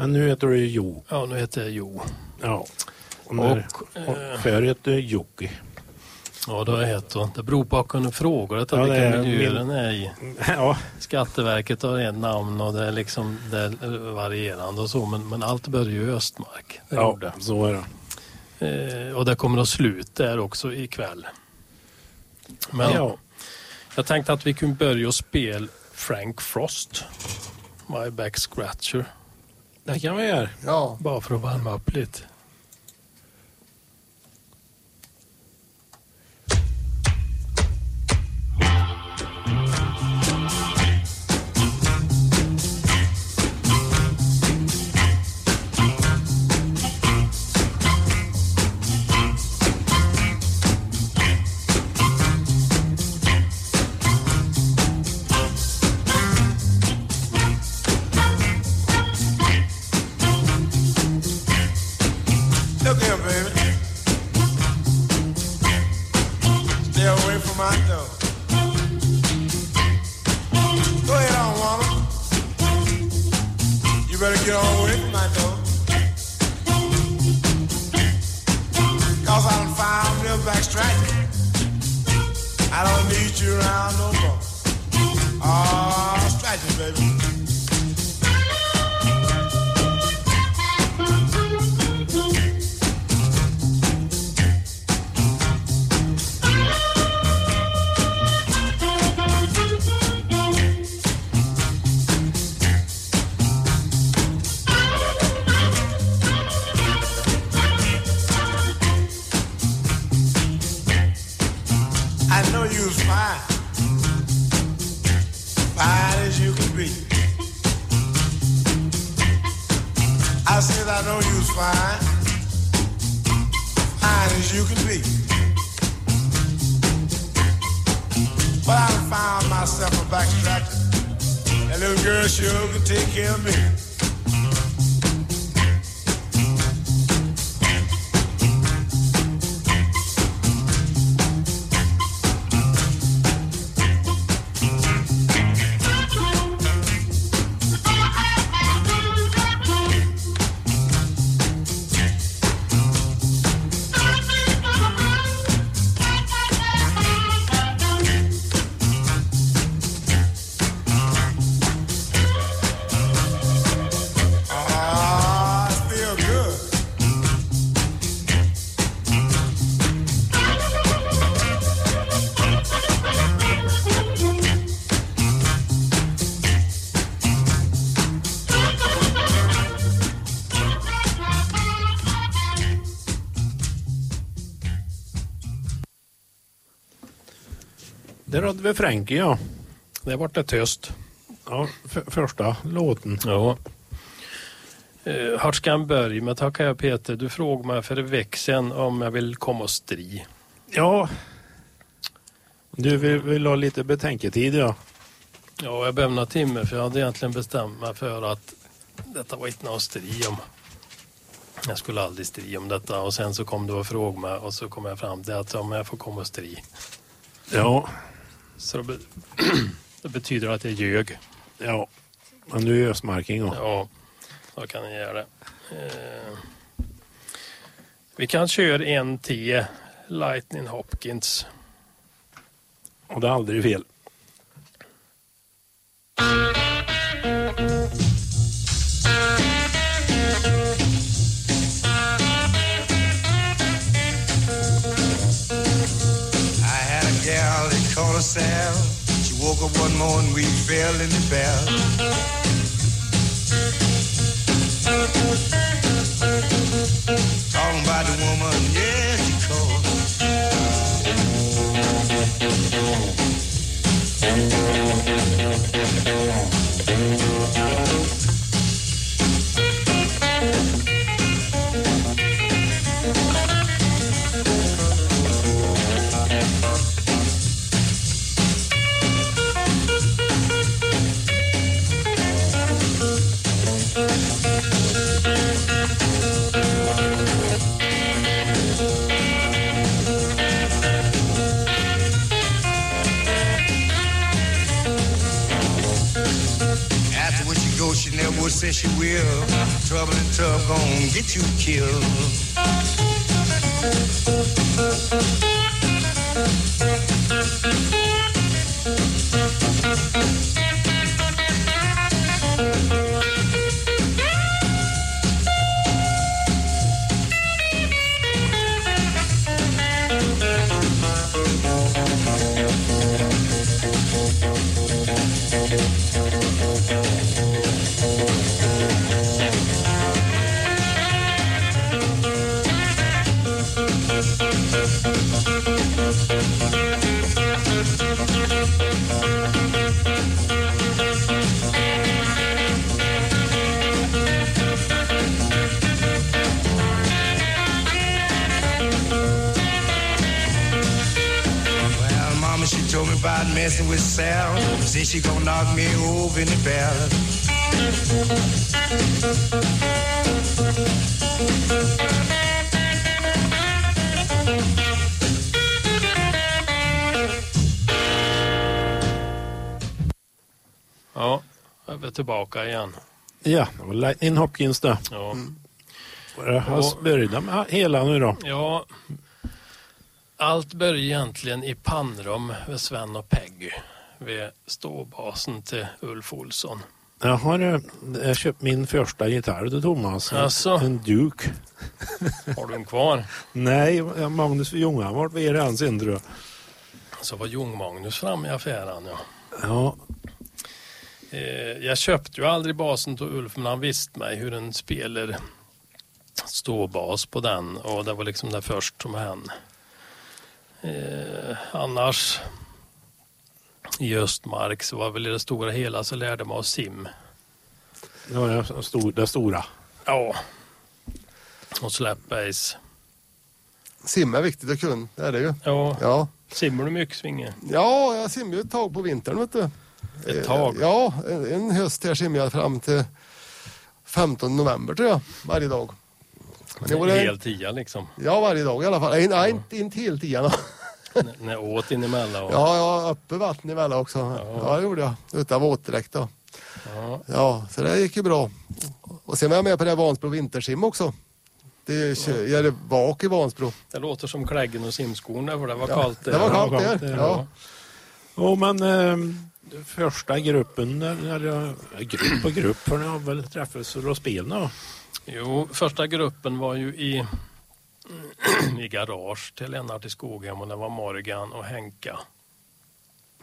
Men nu heter du Jo. Ja, nu heter jag Jo. Ja. Och, när, Och, och förr hette du Jocke. Ja, det har jag hetat. Det beror på vad kunde fråga detta, Ja, det vilka miljöer den är i. Ja, Skatteverket har ett namn och det är liksom det är varierande och så, men, men allt börjar ju i Östmark. Det ja gjorde. så är det. Eh, och det kommer att slut där också ikväll. Men Ja. jag tänkte att vi kunde börja spela Frank Frost, My Back Scratcher, Det kan vi göra. Ja. bara för att värma upp lite. Där hade vi Frankie ja. Det vart det tyst. ja för, första låten. Ja. Uh, Vart ska han börja med? Tackar jag Peter. Du frågade mig för sedan om jag vill komma och stri. Ja. Du vill, vill ha lite betänketid ja. Ja, jag behöver några timmar för jag hade egentligen bestämt mig för att detta var inte någon strid om. Jag skulle aldrig stri om detta och sen så kom du och frågade mig och så kom jag fram till att men jag får komma och stri. Ja. Så det, det betyder att jag ljög. Ja. Men du är östmarking då? Ja, så kan jag göra det. Eh, vi kan köra en T Lightning Hopkins. Och det är aldrig fel. Sal. She woke up one morning, we fell in the bell. Talking about the woman, yeah, she called. She never would say she will. Trouble and tough gon' get you killed. Well, told me about messing with Sal. Say she gonna knock me over in the barrel. Ja, jag är tillbaka igen. Ja, det var Lightning Hopkins det. Ja. Jag började med hela nu då. Ja, allt började egentligen i pannrum med Sven och Peggy vid ståbasen till Ulf Olsson. Jag har jag köpt min första gitarr till Thomas. Jaså? En Duke. Har du en kvar? Nej, Magnus varit med redan sen tror jag. Så var Ljung-Magnus fram i affären. Ja. Ja, Eh, jag köpte ju aldrig basen till Ulf men han visste mig hur en spelar ståbas på den och det var liksom det först som hände. Eh, annars i Östmark så var väl i det stora hela så lärde man oss sim. det var det, stor, det stora. Ja. Och slapbase. Sim är viktigt att kunna, det är det ju. Ja. Ja, Simmar du mycket Svinge? ja jag simmar ju ett tag på vintern vet du. Ett tag? Eh, Ja, en, en höst här simmar jag fram till 15 november tror jag, varje dag. Men är- Hel tia liksom. Ja, varje dag i alla fall. Nej, nej inte, inte då. N- När åt in emellan. Och... Ja, ja, uppe vatten emellan också. Ja, det gjorde jag. Utan våtdräkt då. Ja. Ja, så det gick ju bra. Och sen var jag med på det här Vansbro vintersim också. Det kö- jag är bak i Vansbro. Det låter som kläggen och simskorna för det var Ja, kallt det var kallt kallt där. där, Ja. Jo, men eh, första gruppen, när, när jag, grupp och grupp, för ni har väl träffats och spelat? Jo, första gruppen var ju i, i garage till Lennart i Skoghem och det var Morgan och Henka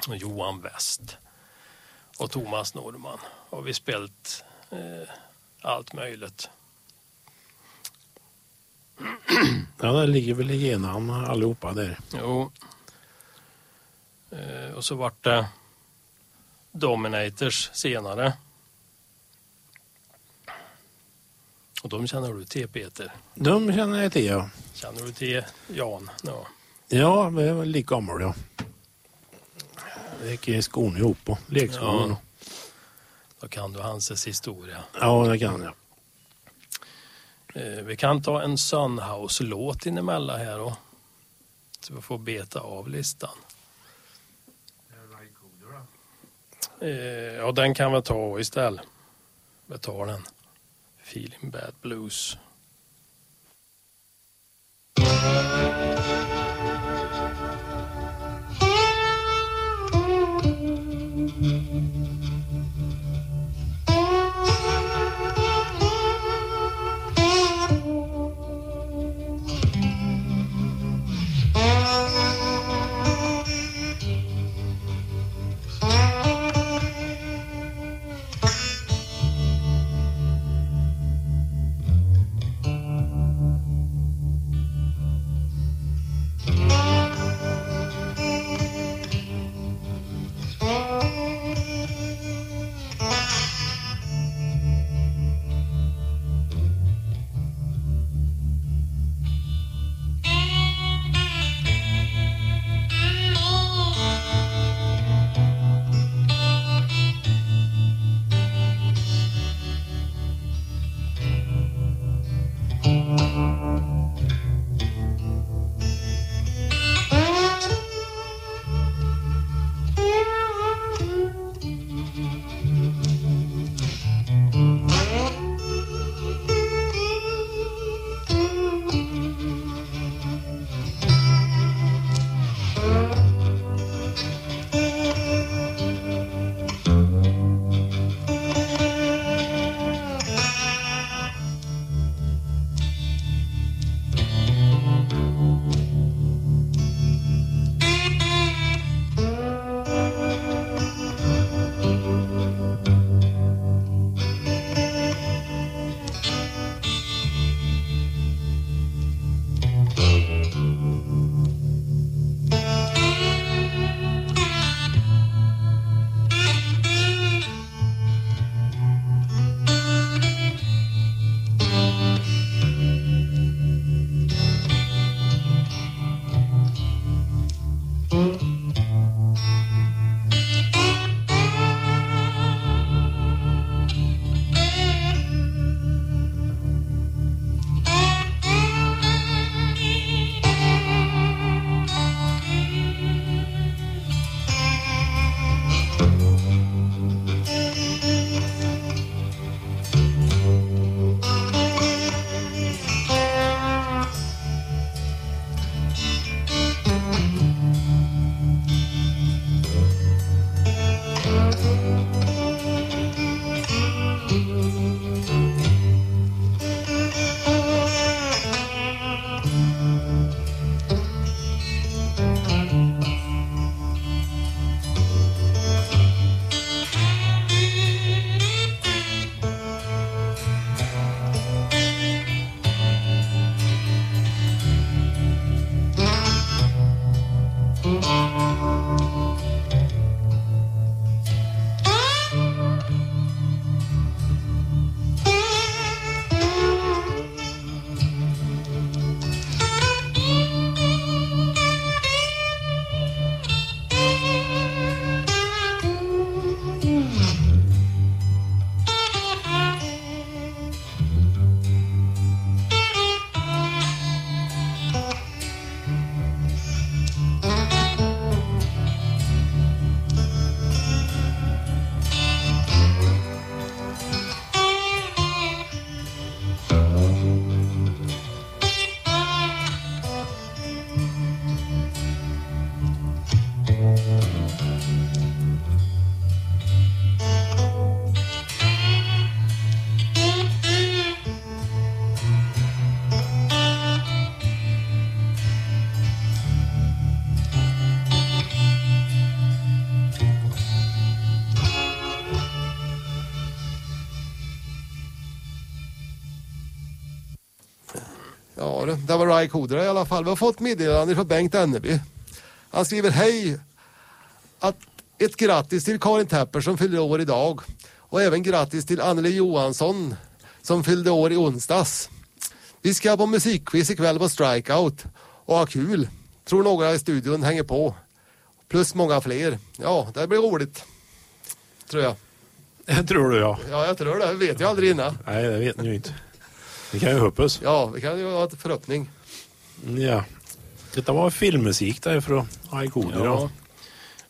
och Johan West och Thomas Norman. Och vi spelat eh, allt möjligt. Ja, det ligger väl igenom allihopa där. Jo. Eh, och så vart det Dominators senare. Och de känner du till Peter. De känner jag till, ja. Känner du till Jan? Ja. Ja, vi är lika gamla, ja. Vi gick i skolan ihop på lekskolan. Ja. Då kan du Hanses historia. Ja, det kan jag. Eh, Vi kan ta en Sunhouse-låt inemellan här då. Så vi får beta av listan. Eh, Ja, den kan vi ta istället. Vi tar den. Feeling Bad Blues. Ray Kodra i alla fall. Vi har fått meddelande från Bengt Enneby. Han skriver hej. Att ett grattis till Karin Tapper som fyller år idag. Och även grattis till Anneli Johansson som fyllde år i onsdags. Vi ska på musikquiz ikväll på Strikeout och ha kul. Tror några i studion hänger på. Plus många fler. Ja, det blir roligt. Tror jag. Det tror du ja. Ja, jag tror det. Det vet jag aldrig innan. Nej, det vet ni ju inte. Det kan ju hoppas. Ja, vi kan ju ha ett förhoppning. Ja. Detta var filmmusik därifrån Aikoder. Ja.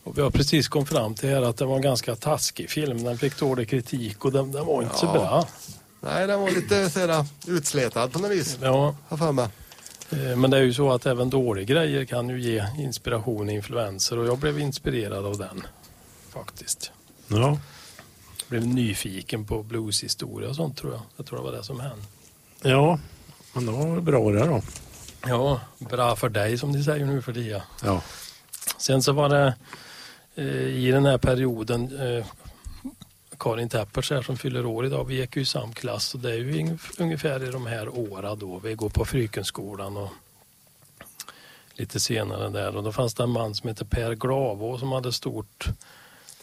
Och vi har precis kommit fram till här att det var en ganska taskig film. Den fick dålig kritik och den, den var inte så Ja. bra. Nej, den var lite sådär utslätad på något vis. Ja. Har för mig. Eh, Men det är ju så att även dåliga grejer kan ju ge inspiration och influenser och jag blev inspirerad av den. Faktiskt. Ja. Blev nyfiken på blueshistoria och sånt tror jag. Jag tror det var det som hände. ja, men det var väl bra det då. Ja, bra för dig som de säger nu för tiden. Ja. Sen så var det eh, i den här perioden eh, Karin Tepperts här som fyller år idag. Vi gick ju i samma klass och det är ju ungefär i de här åren då. Vi går på Frykenskolan och lite senare där. Och då fanns det en man som heter Per Glavå som hade stort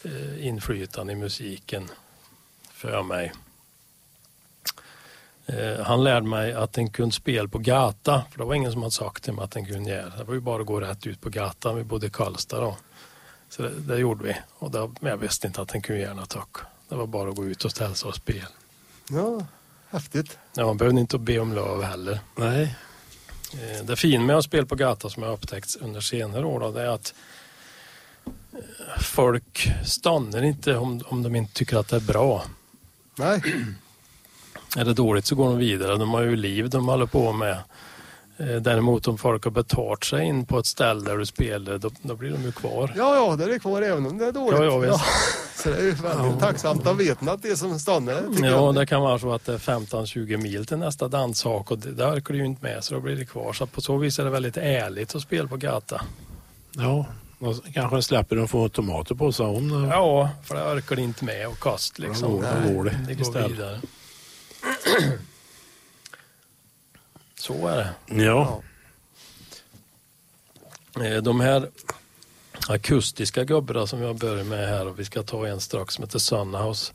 eh, inflytande i musiken för mig. Eh, han lärde mig att en kunde spela på gata, för det var ingen som hade sagt till mig att en kunde göra. Det var ju bara att gå rätt ut på gatan. Vi bodde i Karlstad då. Så det, det gjorde vi. Och det, men jag visste inte att en kunde göra något tack. Det var bara att gå ut och ställa sig och spela. Ja, häftigt. Ja, man behövde inte be om lov heller. Nej. Eh, Det fina med att spela på gata som jag har upptäckt under senare år då, det är att eh, folk stannar inte om, om de inte tycker att det är bra. Nej. Är det dåligt så går de vidare. De har ju liv de håller på med. Eh, Däremot om folk har betalt sig in på ett ställe där du spelar, då, då blir de ju kvar. Ja, ja, det är kvar även om det är dåligt. Ja, ja, visst. Så det är ju väldigt tacksamt att veta att det är som stannar Ja, jag. det kan vara så att det är 15-20 mil till nästa danshak och det, där orkar du ju inte med så då blir det kvar. Så på så vis är det väldigt ärligt att spela på gata. Ja, och kanske släpper de få tomater på sig om. Ja, för det orkar de inte med och kast liksom. Ja, då går det det går istället. vidare. Så är det. Ja. Eh, De här akustiska gubbarna som jag börjar med här och vi ska ta en strax som heter Sunhouse.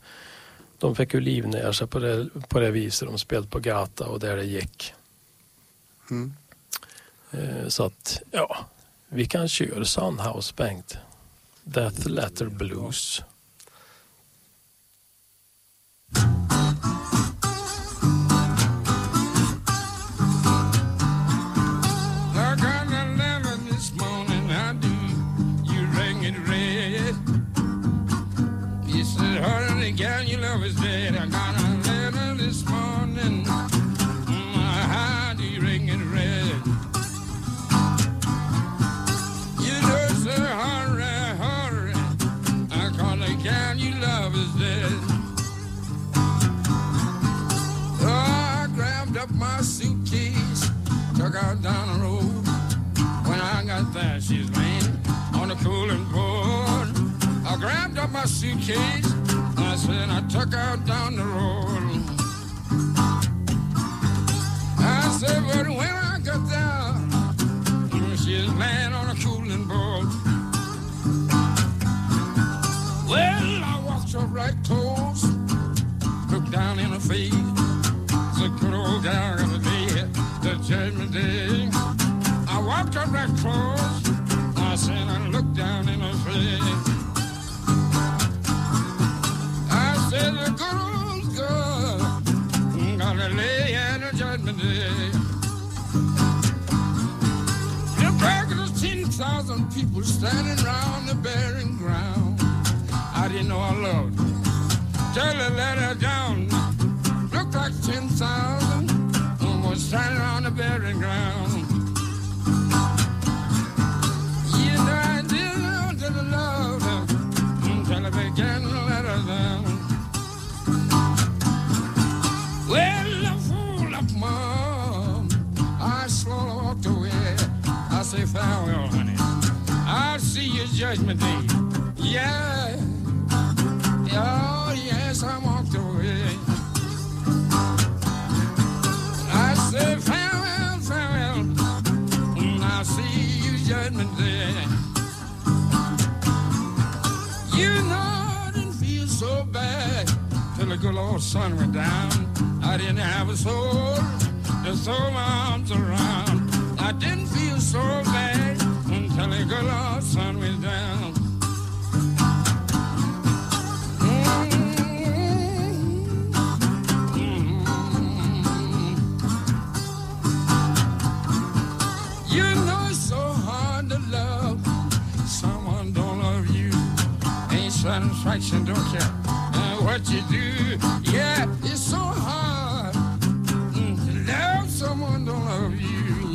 De fick ju livnära sig på det, på det viset. De spelade på gata och där det gick. Mm. Eh, Så att, ja, vi kan köra Sunhouse Bengt. Death Letter Blues. Out down the road. When I got there, she's laying on the cooling board. I grabbed up my suitcase, and I said, I took her down the road. I said, but when I got there, she's laying on a cooling board. Well, I walked her right close, looked down in her face. Said, good old gal, judgment day. I walked up right close. I said, I looked down in her face. I said, the good old girl gonna lay in the judgment day. The back of the 10,000 people standing around the burying ground. I didn't know I loved her. Till I let her down. Looked like 10,000 was standing on the burying ground. You know I didn't know till I loved her until I began to let her down. Well, I fool up, mom. I slowly walked away. I say farewell, honey. I'll see you judgment day. Yeah. Oh, yes, I walked away. Said farewell, farewell. Mm, I'll see you judgment day. You know I didn't feel so bad till the good old sun went down. I didn't have a soul to throw my arms around. I didn't feel so bad until the good Lord sun went down. Satisfaction, don't care uh, what you do. Yeah, it's so hard mm, to love someone don't love you.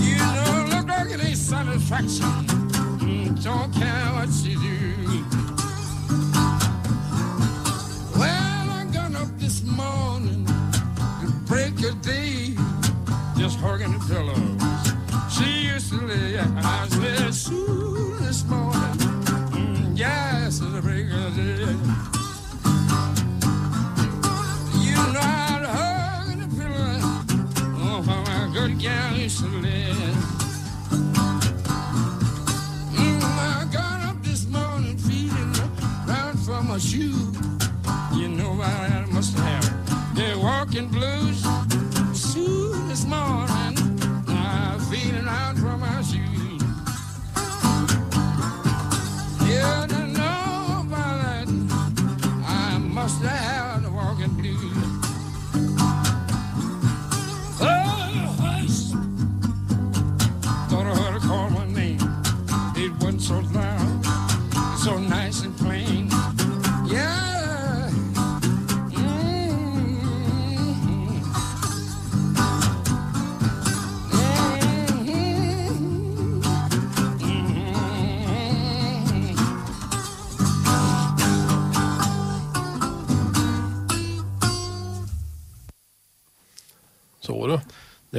You don't look like it ain't satisfaction. Mm, don't care what you do. Well, I got up this morning to break a day, just hugging the pillows. She used to lay her eyes very to live. Mm, I got up this morning feeling round for my shoe. You know I must have the walking blues.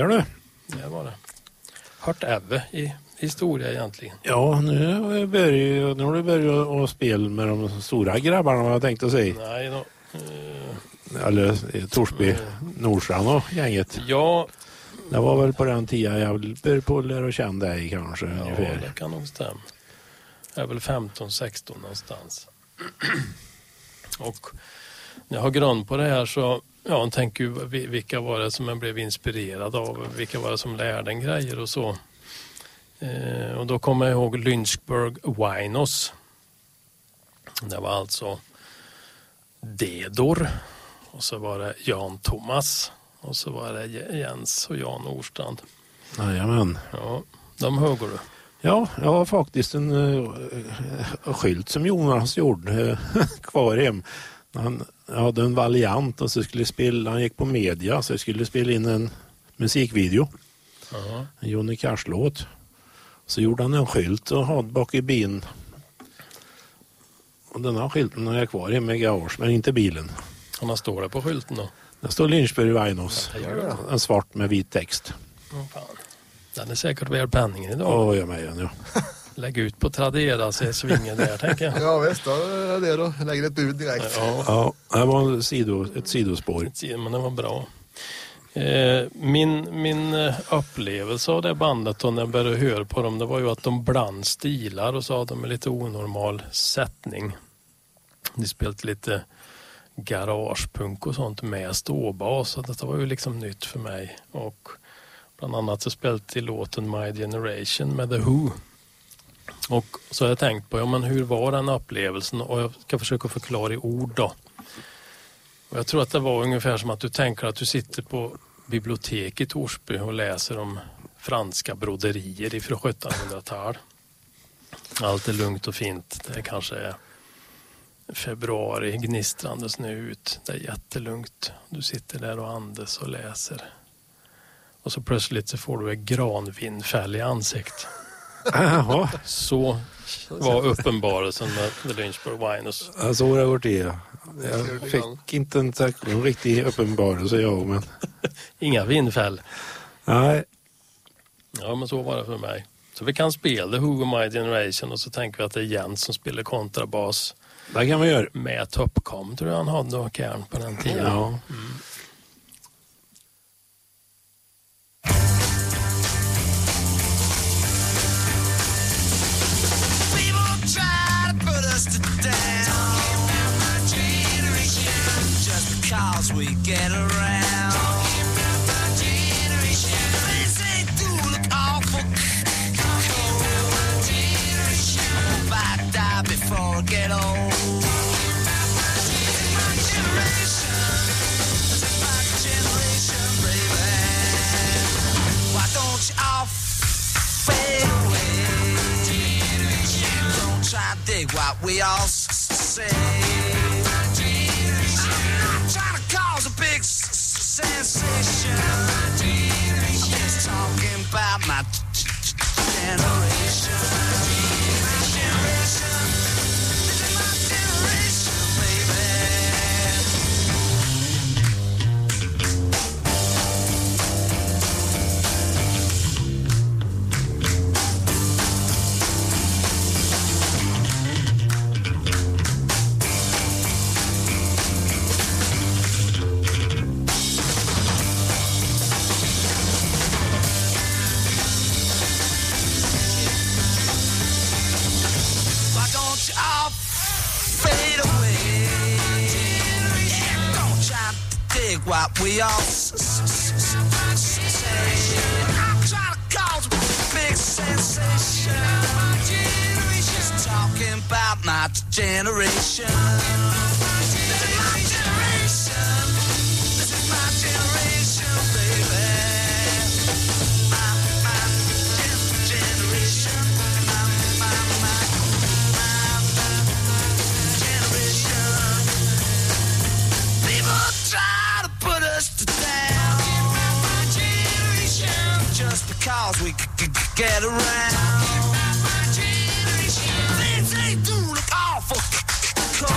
Du. Det är du. Det var det. Hört Ebbe i historia egentligen. Ja, nu, börjar, nu har du börjat att spela med de stora grabbarna vad jag tänkte säga. Nej då. Eller eh, Torsby, Nordstrand och gänget. Ja, Det var väl på den tiden jag började på att lära känna dig kanske ja ungefär. det kan nog stämma. Jag är väl 15-16 någonstans. Och när jag har grund på det här så ja, jag tänker ju vi- vilka var det som jag blev inspirerad av? Vilka var det som lärde en grejer och så. Eh, och då kommer jag ihåg Lynchburg Winos. Det var alltså Dedor och så var det Jan Thomas och så var det Jens och Jan Orstrand. Jajamän. Ja, de hörde du. Ja, jag har faktiskt en uh, skylt som Jonas gjorde eh, kvar hem. Han hade en Valiant och så skulle spela, han gick på media så skulle spela in en musikvideo. Ja. En Johnny Cash-låt. Så gjorde han en skylt och hade bak i bilen. Och den här skylten har jag kvar hemma i garage, men inte bilen. Och vad står det på skylten då? Det står Lynchburg Vinos. det. En svart med vit text. Fan. Den är säkert värd penningen idag. Åh, jag med igen, ja. Lägg ut på Tradera så är svingen där tänker jag. Ja visst, då är det då. Lägger ett bud direkt. Ja, Ja, det var en sido, ett sidospår. men det var bra. Eh, Min, min eh, upplevelse av det bandet och när jag började höra på dem det var ju att de bland stilar och så hade de en lite onormal sättning. De spelade lite garagepunk och sånt med ståbas så detta var ju liksom nytt för mig. Och bland annat så spelade de låten My Generation med The Who. Och så har jag tänkt på, ja men hur var den upplevelsen? Och jag ska försöka förklara i ord då. Och jag tror att det var ungefär som att du tänker att du sitter på biblioteket i Torsby och läser om franska broderier ifrån 1700-tal. Allt är lugnt och fint. Det kanske är februari, gnistrande snö ut. Det är jättelugnt. Du sitter där och andas och läser. Och så plötsligt så får du en granvindfäll i ansiktet. Jaha, Så var uppenbarelsen med The Lynchburg Winers. ja, så har det gått till. Jag fick inte en, en riktig uppenbarelse jag, men Inga vindfäll. nej. Ja, men så var det för mig. Så vi kan spela Who of My Generation och så tänker vi att det är Jens som spelar kontrabas Det kan vi göra. med Topcom tror jag han hade och Kern på den tiden. Ja. People 'Cause we get around. Generation. My generation. I die before I get old. My generation. Generation, baby. Why don't you all fade away? Don't try to dig what we all what we all s- s- s- s- say. I'm trying to cause a big sensation. Just talking about my generation. Get around. Things they do look awful cold.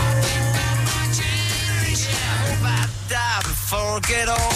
I hope I die before I get old.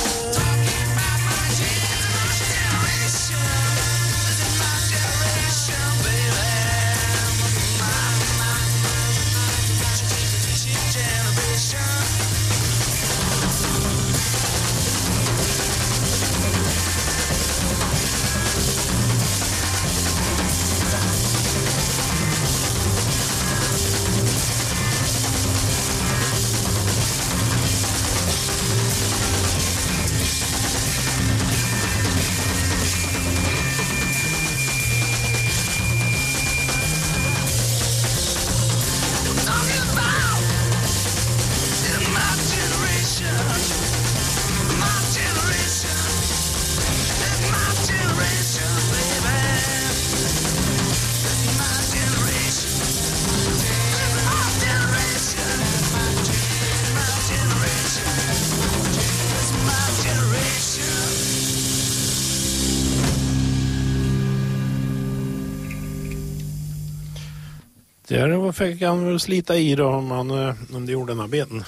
Fick han väl slita i då om han eh, om det gjorde den här beten.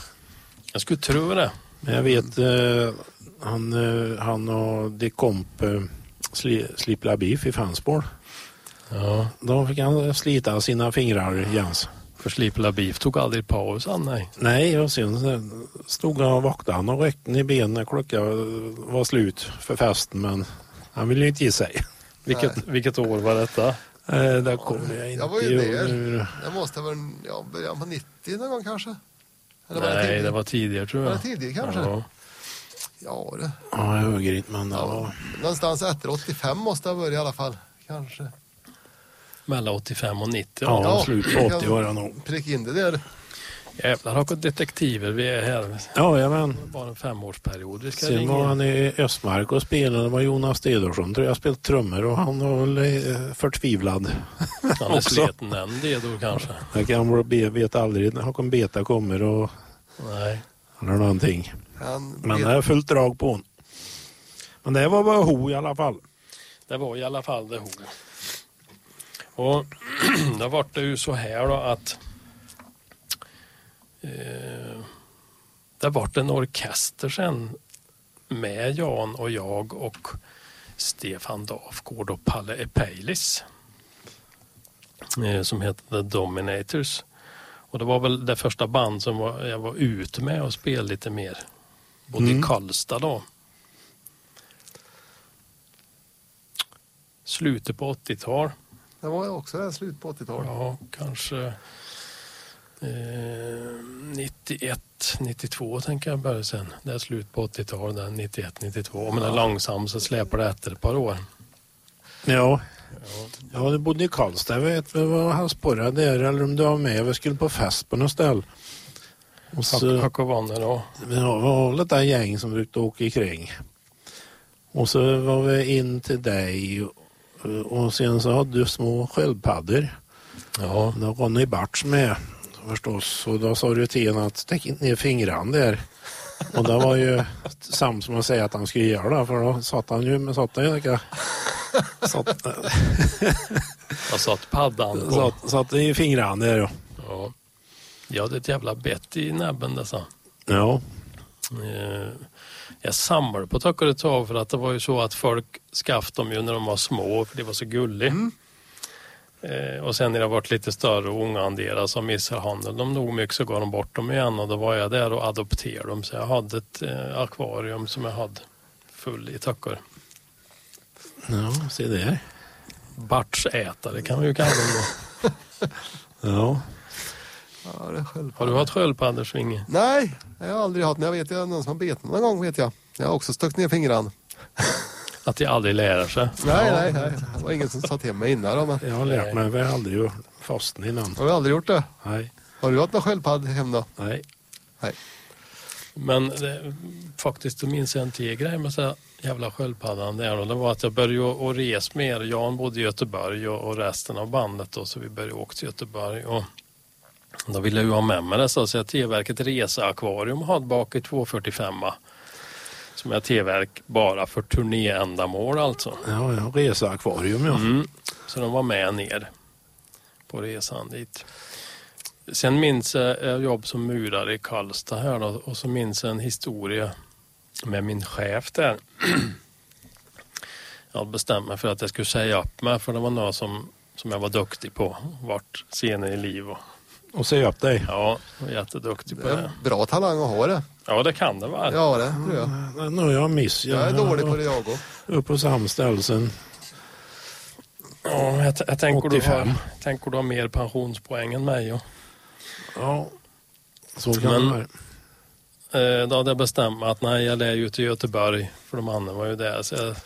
Jag skulle tro det. Men jag vet eh, han, eh, han och de komp eh, sli, Slipla Beef i Fansborg. Ja. Då fick han slita sina fingrar Jens. För Slipla Beef tog aldrig paus han, nej. Nej, och sen stod han och vaktade han och räckte i benen när klockan var slut för festen men han ville ju inte ge sig. Vilket, vilket år var detta? Eh, där kommer jag inte Jag var ju nu. Det måste vara ja, början på 90 någon gång kanske. Eller var det nej, tidigt? det var tidigare tror jag. Var det tidigt kanske? Ja. Ja, det. Ja, jag hugger inte men det var... Någonstans efter 85 måste det ha börjat i alla fall. Kanske. Mellan 85 och 90. Ja, slut på vi 80 kan var det nog. Pricka in det där. Jävlar vilka detektiver vi är här. Ja, jajamän. Var en femårsperiod. Vi ska Sen ringa var han i Östmark och spelade. Det var Jonas Stedorsson tror jag spelat trummor och han var väl eh, förtvivlad. Han är sliten än Dedo kanske. Det kan be- vet aldrig när Håkon Beta kommer och Nej. eller någonting. Han Men det är fullt drag på honom. Men det var bara ho i alla fall. Det var i alla fall det ho. Och det vart det ju så här då att eh, det vart en orkester sen med Jan och jag och Stefan Dafgård och Palle Epeilis eh, som hette The Dominators. Och det var väl det första band som var, jag var ute med och spelade lite mer. Bodde i Mm. Karlstad då. Slutet på 80-tal. Det var också det, slut på 80-talet. Ja, kanske eh, 91, 92 tänker jag börja sen. Det är slut på 80-talet, där, 91, 92. Men är långsamt så släpar det efter ett par år. Ja. Ja, du bodde i Karlstad. Jag vet vi var halsporrad där eller om du var med. Vi skulle på fest på något ställe. Och så, Hack och Vanne då. vi var väl ett där gäng som brukade åka ikring. Och så var vi in till dig och, och sen så hade du små sköldpaddor. Ja. Då var Ronny Bartz med förstås. Och då sa rutin att stick inte ner fingrarna där. Och det var ju samma som att säga att han skulle göra det, för då satt han ju med satt han ju lika... Satt, Jag satt paddan på. satt, satt i fingrarna där ja. Ja. Jag hade ett jävla bett i näbben dessa. Ja. Eh, Jag samlade på tack och ett tag för att det var ju så att folk skaffade dem ju när de var små för det var så gulligt. Eh, Och sen när det varit lite större och unga som misshandlade de nog mycket så gav de bort dem igen och då var jag där och adopterade dem. Så jag hade ett eh, akvarium som jag hade full i tackor. Ja, se där. Bartsätare kan vi ju kalla dem då. Ja. Ja, det. Har du haft sköldpaddor Svinge? Nej, jag har aldrig haft. Men jag vet ju någon som har betat någon gång vet jag. Jag har också stuckit ner fingrarna. Att de aldrig lär sig? Nej, nej, nej. Det var ingen som sa till mig innan. då, Men Jag har lärt mig, vi har aldrig gjort fastna innan. har du aldrig gjort det? Nej. Har du haft någon sköldpadda hemma då? Nej. Nej. Men det, faktiskt då minns jag en till grej med så jävla sköldpaddan där och det var att jag började att resa mer. Jan bodde i Göteborg och, och resten av bandet då så vi började åka till Göteborg. Och då ville jag ju ha med mig det så jag T-verket reseakvarium och hade bak i 245 som är T-verk bara för turnéändamål alltså. Ja, ja. Reseakvarium ja. Mm. Så de var med ner på resan dit. Sen minns jag jobb som murare i Karlstad här då, och så minns jag en historia med min chef där. Jag bestämt mig för att jag skulle säga upp mig för det var något som, som jag var duktig på. Vart senare i liv och Och säga upp dig. ja, jag jätteduktig på Det är det. bra talang att ha det. Ja, det kan det vara. Ja, det tror jag. Nu har jag miss. Jag är dålig på det jag också. Upp på samma ställe sen. Ja, jag, t- jag tänker, du 85. har, tänker du har mer pensionspoäng än mig. Och. Ja, så kan Men- det vara. Eh, Då hade jag bestämt mig att nej, jag lär ju till Göteborg för de andra var ju där. Så jag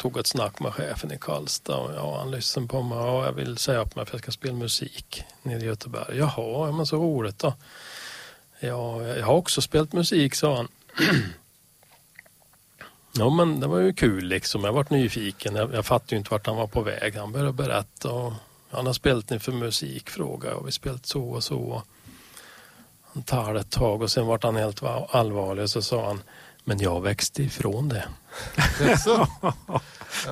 tog ett snack med chefen i Karlstad och ja, han lyssnade på mig Ja, jag vill säga upp mig för jag ska spela musik nere i Göteborg. Jaha, ja, men så roligt då. Ja, jag har också spelat musik, sa han. Ja men det var ju kul liksom. Jag vart nyfiken. Jag, jag fattade ju inte vart han var på väg. Han började berätta och han har spelat ni för musik frågade och vi spelat så och så. Han tar ett tag och sen vart han helt allvarlig och så sa han men jag växte ifrån det.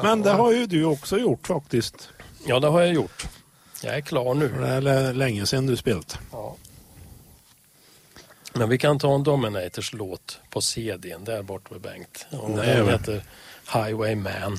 Men det har ju du också gjort faktiskt. Ja det har jag gjort. Jag är klar nu. det är lä- länge sedan du spelat. Men vi kan ta en Dominators låt på CDn där borta med Bengt. Och den heter Highwayman.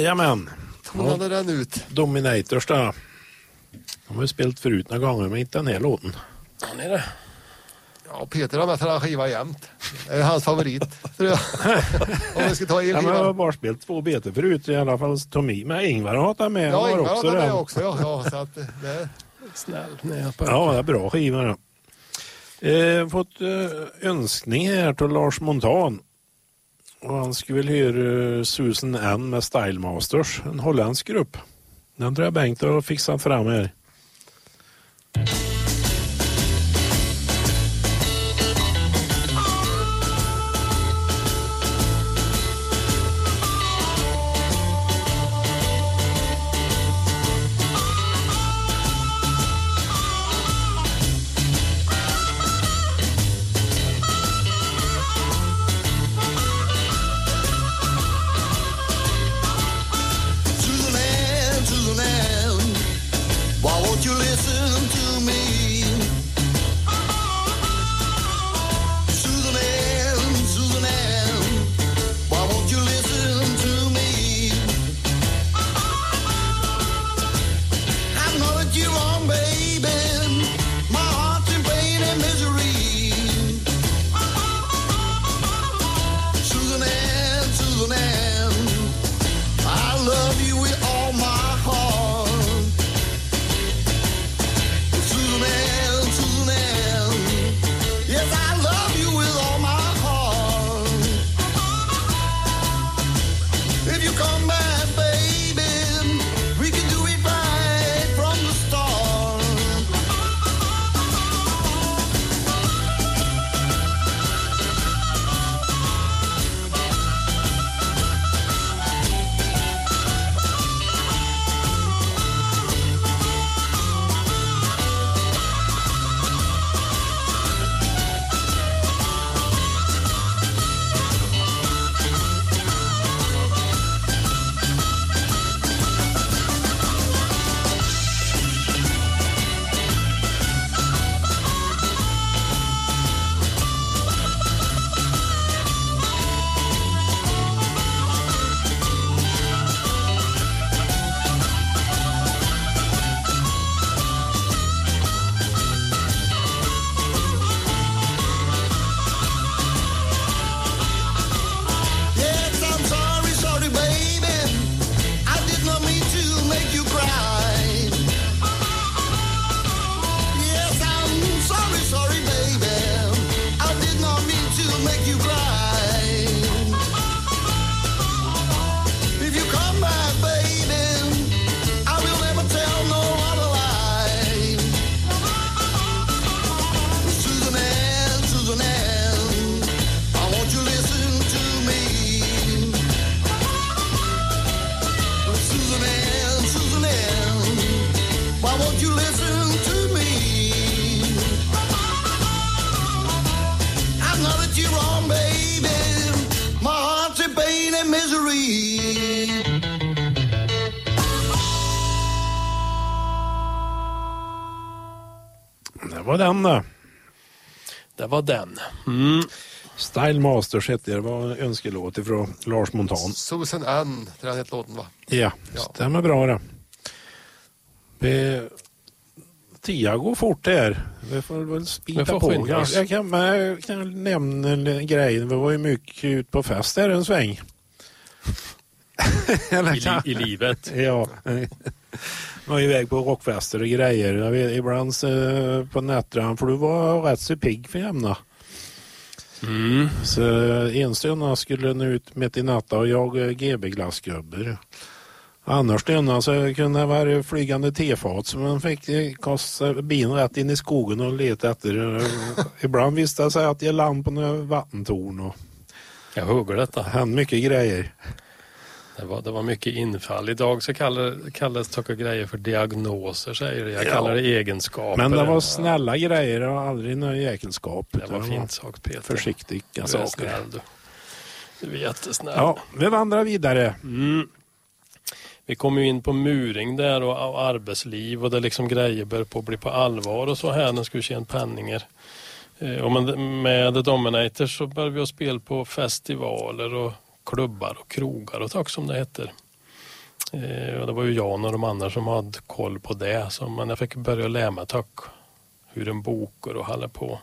Jajamän. Tonade den ut. Dominators då. De har ju spelat förut några gånger, men inte den här låten. Han är det. Ja, Peter har med sig den skiva jämt. Det är hans favorit, tror jag. Om vi ska ta Ja, men jag har elskivan. bara spelat två betor förut, i alla fall Tommy. Men Ingvar har tagit med. Ja, Ingvar har tagit med också. Ja, ja, så att det, Snäll. Nej, Ja, det är bra skiva det. Eh, fått eh, önskning här till Lars Montan. Och han skulle väl höra eh, Susan N med Stylemasters. En holländsk grupp. Den tror jag Bengt har fixat fram här. Den då. Det var den. Mm. Style Masters hette det. Det var en önskelåt ifrån Lars Montan. Susan N, tror jag heter låten va? Ja, stämmer bra det. Vi... Tia går fort här. Vi får väl spita får på. oss. Jag kan, jag kan nämna en grej. Vi var ju mycket ute på fest här en sväng. I, li, I livet. Ja. var iväg på rockfester och grejer. Jag vet, ibland på nätterna, för du var rätt så pigg för jämna. Mm. Så en skulle den ut mitt i natten och jag GB-glassgubbar. Annars stund så kunde det vara flygande tefat som man fick eh, kasta bilen rätt in i skogen och leta efter. Ibland visste det sig att jag land på vattentorn och Jag hugger detta. det hände mycket grejer. Det var, det var mycket infall. Idag så kallar, kallas tocka grejer för diagnoser säger jag. Jag Ja. kallar det egenskaper. Men det var snälla grejer och aldrig någon jäkelskap. Det var fint sagt Peter. Försiktiga saker. snäll du. Du är jättesnäll. Ja, vi vandrar vidare. Mm. Vi kommer ju in på muring där och, och arbetsliv och det liksom grejer börjar på att bli på allvar och så här. Ska vi tjäna penningar. Eh, och med, med The Dominators så börjar vi spela på festivaler och klubbar och krogar och tack som det heter. Eh, och det var ju jag och de andra som hade koll på det. Så, men jag fick börja lära mig tack hur en bokar och håller på.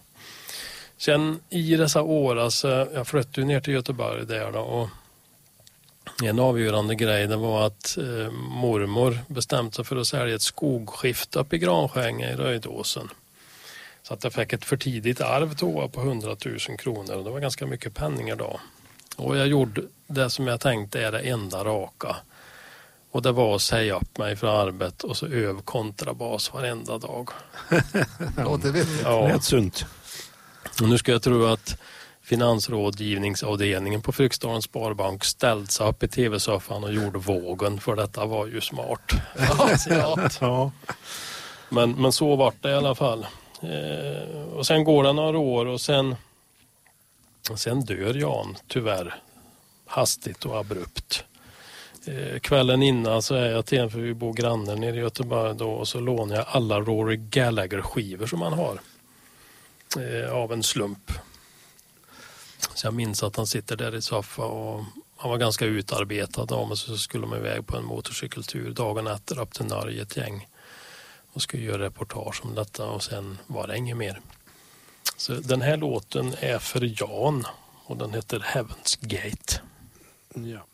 Sen i dessa år, alltså, jag flyttade ju ner till Göteborg där då, och en avgörande grej det var att eh, mormor bestämde sig för att sälja ett skogskifte uppe i Granskänge i Röjdåsen. Så att jag fick ett för tidigt arv då på 100 000 kronor och det var ganska mycket penningar då. Och jag gjorde det som jag tänkte är det enda raka. Och det var att säga upp mig från arbetet och så öv kontrabas varenda dag. Låter vettigt. Ja. Rätt sunt. Och nu ska jag tro att finansrådgivningsavdelningen på Fryksdalens Sparbank ställde sig upp i tv-soffan och gjorde vågen för detta var ju smart. Ja. Men, men så vart det i alla fall. Eh, och sen går det några år och sen, sen dör Jan tyvärr hastigt och abrupt. Eh, kvällen innan så är jag till en, för vi bor grannar nere i Göteborg då, och så lånar jag alla Rory Gallagher skivor som han har. Eh, av en slump. Så jag minns att han sitter där i soffan och han var ganska utarbetad av mig så skulle de iväg på en motorcykeltur dagen efter upp till Norge ett gäng och skulle göra reportage om detta och sen var det inget mer. Så den här låten är för Jan och den heter Heaven's Gate. Ja.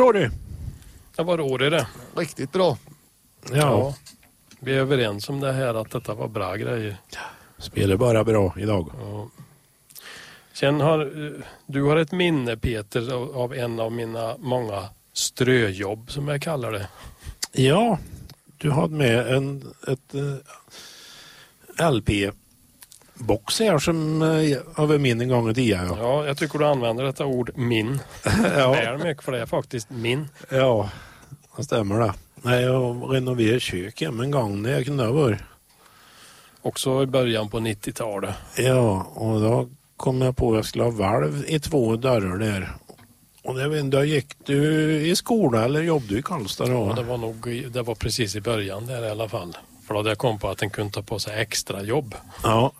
Rory. Ja, vad Rory det. Riktigt bra. Ja. Vi är överens om det här att detta var bra grejer. Spelar bara bra idag. Ja. Sen har eh, du har ett minne Peter av, en av mina många ströjobb som jag kallar det. Ja, du hade med en ett eh, LP-box här som eh, över min en gång i tiden. Ja. Ja, jag tycker du använder detta ord min Ja. väl mycket för det är faktiskt min. ja, det stämmer det. Nej, jag renoverade kök hemma en gång när jag kunde ha varit. Också i början på 90-talet. Ja, och då kom jag på att jag skulle ha valv i två dörrar där. Och jag vet inte, gick du i skola eller jobbade du i Karlstad då? Ja, det var nog det var precis i början där i alla fall. För då hade jag kom på att den kunde ta på sig extra jobb. Ja.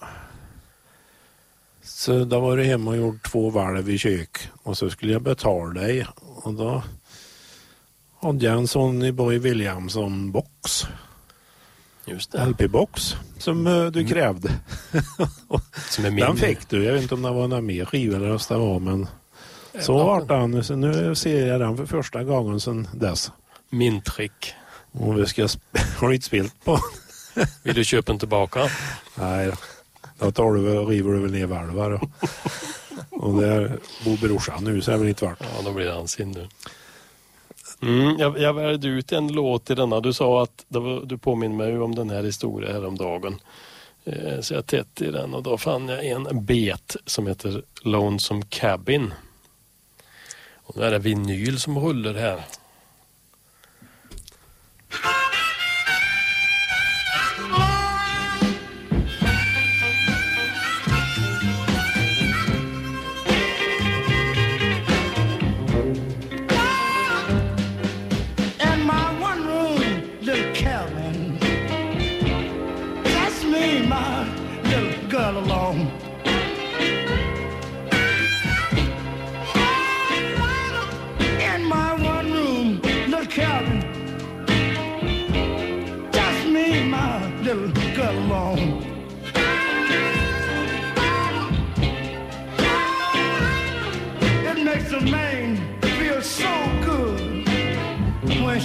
Så då var du hemma och gjorde två valv i kök och så skulle jag betala dig och då hade jag en Sonny Boy Williamson-box. Just det. Mm. LP-box som eh, du krävde. Som är min. Den fick du. Jag vet inte om det var några mer skivor eller vad det var men så Ja. vart den. Så nu ser jag den för första gången sedan dess. Min trick. Och vi ska har du inte spelat på? Vill du köpa den tillbaka? Nej då. Då tar du väl, river du väl ner valvar. Och där bor brorsan nu så är det väl inte vart. Ja, då blir han sin nu. Mm, jag, jag valde ut en låt i denna. Du sa att det var, du påminner mig om den här historien häromdagen. Eh, så jag tätt i den och då fann jag en bet som heter Lonesome Cabin. Och nu är det vinyl som rullar här.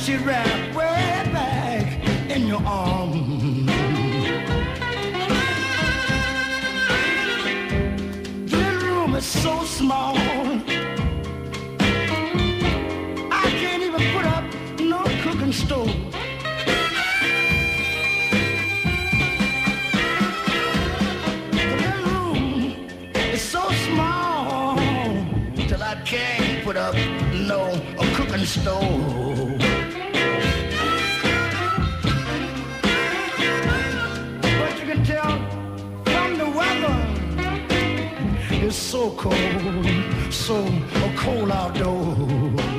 She wrapped way back in your arms. The little room is so small. I can't even put up no cooking stove. The little room is so small till I can't put up no cooking stove. So cold, so cold outdoors.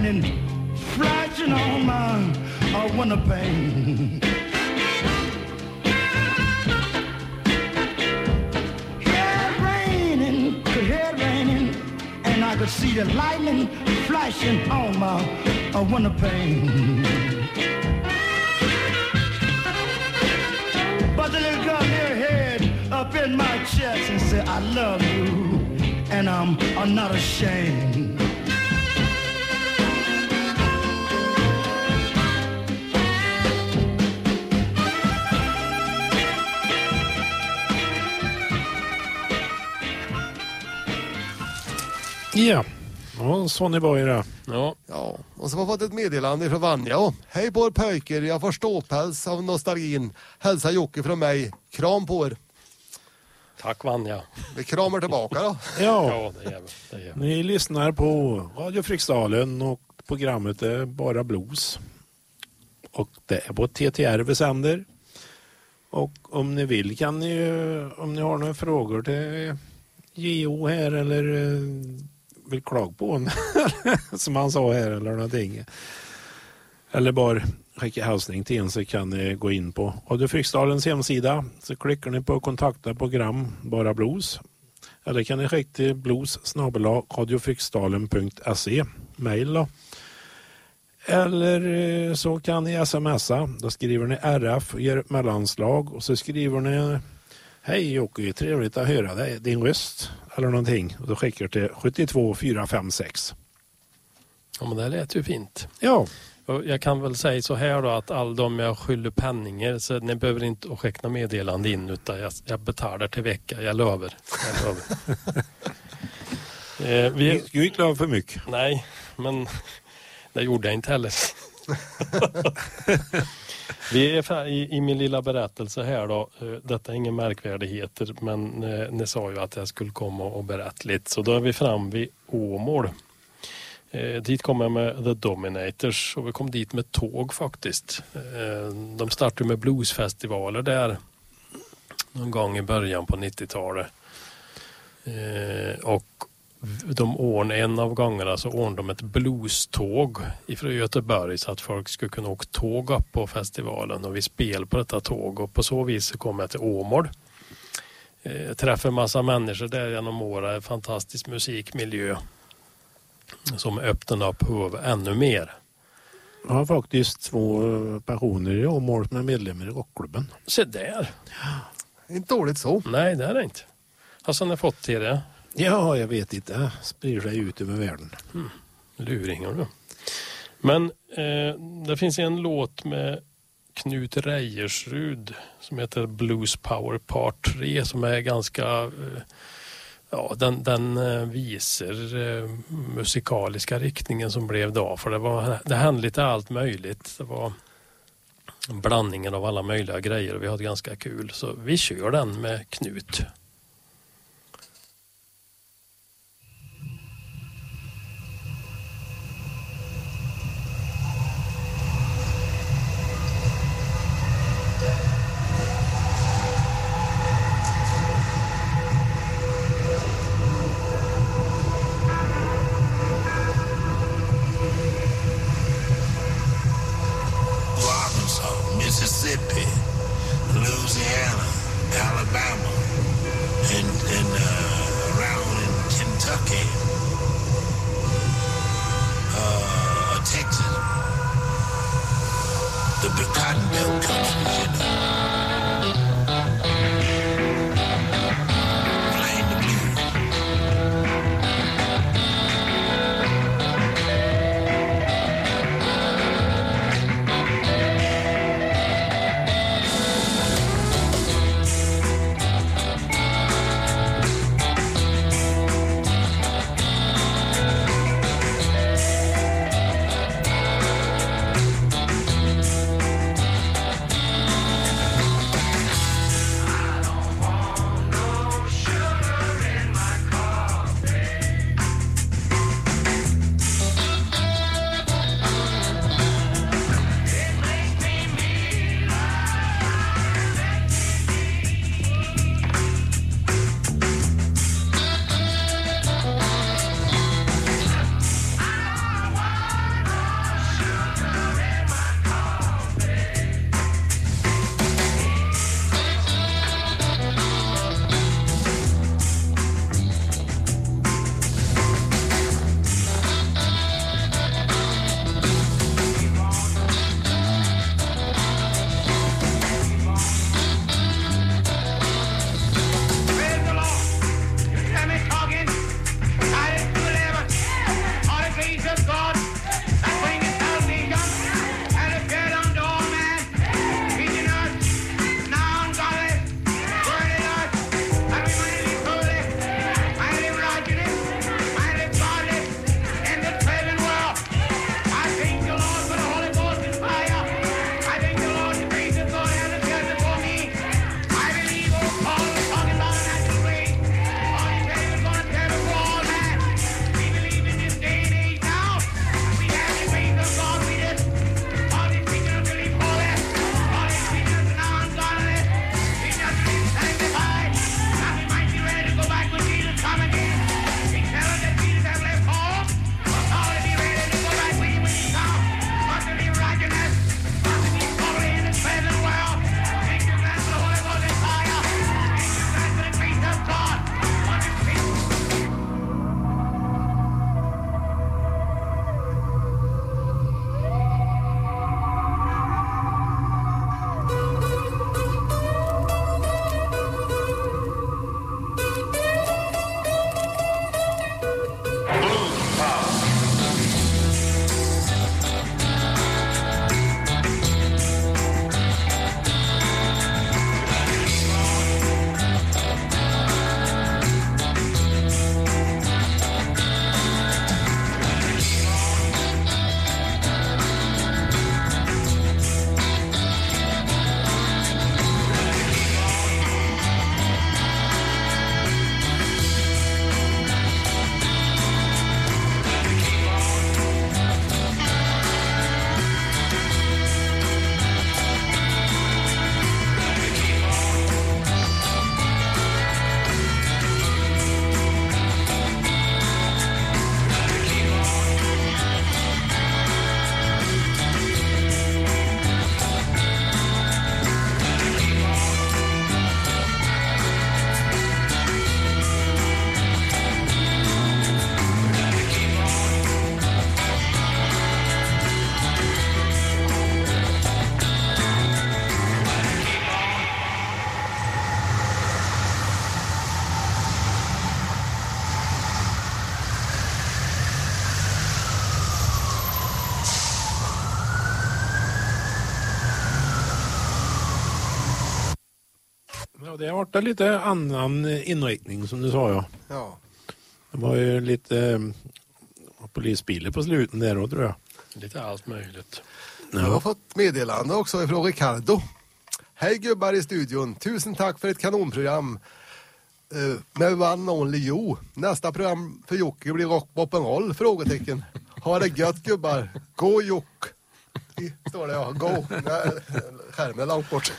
Lightning flashing on my uh, window pane. Hear it raining, it raining, and I could see the lightning flashing on my uh, window pane. But the little girl near head up in my chest and said, I love you, and I'm, I'm not ashamed. Ja, och Sonny Boy det. Ja. Ja, och så har vi fått ett meddelande från Vanja. Hej på er pojkar, jag får ståpäls av nostalgin. Hälsa Jocke från mig. Kram på er. Tack Vanja. Vi kramar tillbaka då. Ja, Ja, det gör vi. Det gör vi. ni lyssnar på Radio Fryksdalen och programmet är Bara Blues. Och det är på TTR vi sänder. Och om ni vill kan ni ju, om ni har några frågor till JO här eller eh, vill klaga på honom, som han sa här eller någonting. Eller bara skicka hälsning till en så kan ni gå in på Radio Fryksdalens hemsida. Så klickar ni på kontakta program Bara Blues. Eller kan ni skicka till blues radiofryksdalen.se mail då. Eller eh, så kan ni smsa. Då skriver ni RF och ger ett mellanslag och så skriver ni Hej Jocke, trevligt att höra dig, din röst eller någonting. Och då skickar till 72 456. Ja, men det lät ju fint. Ja. Jag kan väl säga så här då att all de jag skyller penningar så ni behöver inte skicka meddelande in utan jag, jag betalar till vecka. Jag lovar. Jag lovar. eh, vi, ju inte lova för mycket. Nej, men det gjorde jag inte heller. Vi är i, i min lilla berättelse här då. Eh, detta är inga märkvärdigheter men eh, ni sa ju att jag skulle komma och berätta lite. Så då är vi fram vid Åmål. Eh, dit kom jag med The Dominators och vi kom dit med tåg faktiskt. Eh, de startade med bluesfestivaler där någon gång i början på 90-talet. Eh, och de ordnade en av gångerna så ordnade de ett blueståg ifrån Göteborg så att folk skulle kunna åka tåg upp på festivalen och vi spel på detta tåg och på så vis så kom jag till Åmål. Eh, träffade massa människor där genom åren, en fantastisk musikmiljö som öppnade upp huvudet ännu mer. Jag har faktiskt två personer i Åmål som är medlemmar i rockklubben. Se där! Inte dåligt så. Nej, det är det inte. Alltså, ni fått till det? Ja, jag vet inte. Det sprider sig ut över världen. Hmm. Luringar du. Men eh, det finns en låt med Knut Rejersrud som heter Blues Power Part 3 som är ganska eh, Ja, den, den eh, visar eh, musikaliska riktningen som blev då. För det, var, det hände lite allt möjligt. Det var blandningen av alla möjliga grejer och vi hade ganska kul. Så vi kör den med Knut. Det har varit en lite annan inriktning som du sa ja. Ja. Det var ju lite eh, polisbilar på sluten där då tror jag. Lite allt möjligt. Jag har fått meddelande också från Ricardo. Hej gubbar i studion. Tusen tack för ett kanonprogram. Uh, med One Only You. Nästa program för Jocke blir rock, pop and roll? Frågetecken. Ha det gött gubbar. Gå Jock. Står det ja. Go. Skärmen är långt bort.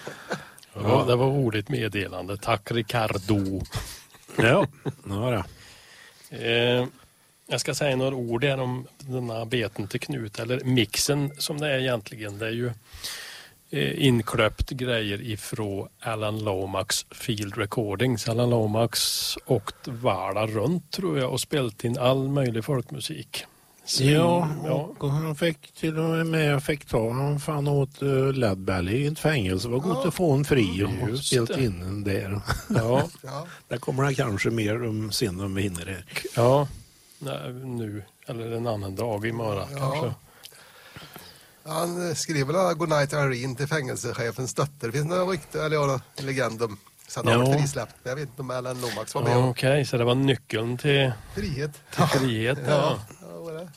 Ja, det var roligt meddelande. Tack Ricardo. Ja, det var det. Eh, jag ska säga några ord här om denna beten till Knut, eller mixen som det är egentligen. Det är ju eh, inklöpt grejer ifrån Alan Lomax Field Recordings. Alan Lomax åkt världen runt tror jag och spelat in all möjlig folkmusik. Så, Ja, ja. och han fick till och med fick ta, han fann åt uh, Led Belly i ett fängelse. Det var gott att få en fri och Just det. in den där. Ja. Där kommer det kanske mer om sen om vi hinner det. Ja, nu eller en annan dag imorgon kanske. Han eh, skrev väl Goodnight Irene till fängelsechefens dotter. Finns det några rykte eller ja, en legend om sen han Ja. frisläppt. Jag vet inte om Alan Lomax var med Ja, Okej, så det var nyckeln till, frihet. till frihet. Ja. Ja. Ja, vad är det?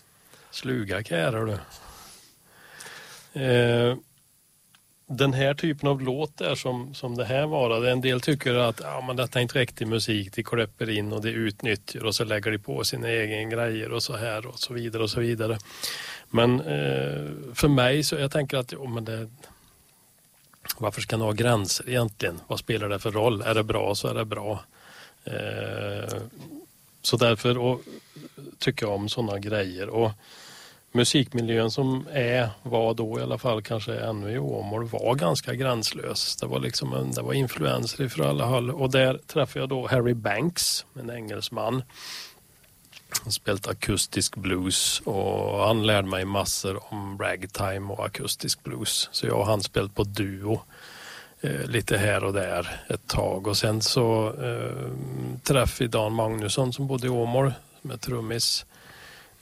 Sluga kärar du. Eh, den här typen av låt där som, som det här var, en del tycker att ja, men detta är inte riktig musik, de klöpper in och de utnyttjar och så lägger de på sina egna grejer och så här och så vidare och så vidare. Men eh, för mig så jag tänker att jo, men det, varför ska det ha gränser egentligen? Vad spelar det för roll? Är det bra så är det bra. Eh, så därför och, tycker jag om sådana grejer. Och musikmiljön som är, var då i alla fall, kanske ännu i Åmål, var ganska gränslös. Det var liksom en, det var influenser ifrån alla håll och där träffade jag då Harry Banks, en engelsman. Han spelat akustisk blues och han lärde mig massor om ragtime och akustisk blues. Så jag och han spelat på duo eh, lite här och där ett tag och sen så eh, träffade vi Dan Magnusson som bodde i Åmål med trummis.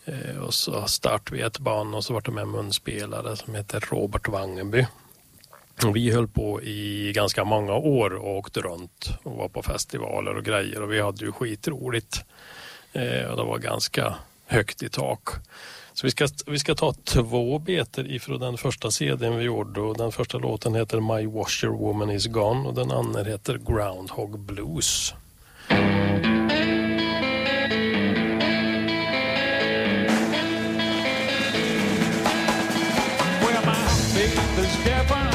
Eh, och så startade vi ett band och så var det med en munspelare som heter Robert Wangenby. Och vi höll på i ganska många år och åkte runt och var på festivaler och grejer och vi hade ju skitroligt. Eh, och det var ganska högt i tak. Så vi ska, vi ska ta två beter ifrån den första CDn vi gjorde och den första låten heter My Washer Woman is gone och den andra heter Groundhog Blues. My baby's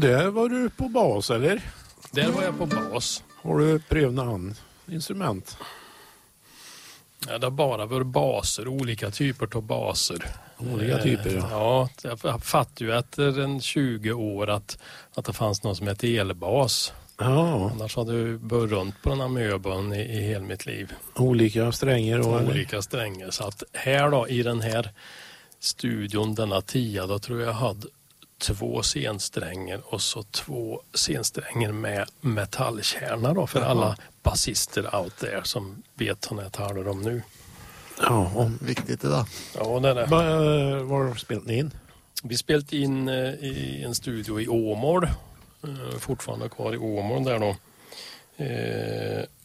Och där var du på bas eller? Där var jag på bas. Har du prövat annat instrument? Ja, det har bara varit baser, olika typer av baser. Olika typer, ja. ja. Jag fattade ju efter en 20 år att, att det fanns något som hette elbas. Ja. Annars hade jag börjat runt på den här möbeln i, i hela mitt liv. Olika strängar då eller? Olika strängar. Så att här då i den här studion, denna tia, då tror jag jag hade två scensträngar och så två scensträngar med metallkärna då för Jaha. alla basister out there som vet vad jag talar om nu. Ja. Viktigt det där. Ja, det är det. Eh, var spelat ni in? Vi spelat in eh, i en studio i Åmål. Eh, Fortfarande kvar i Åmål där då.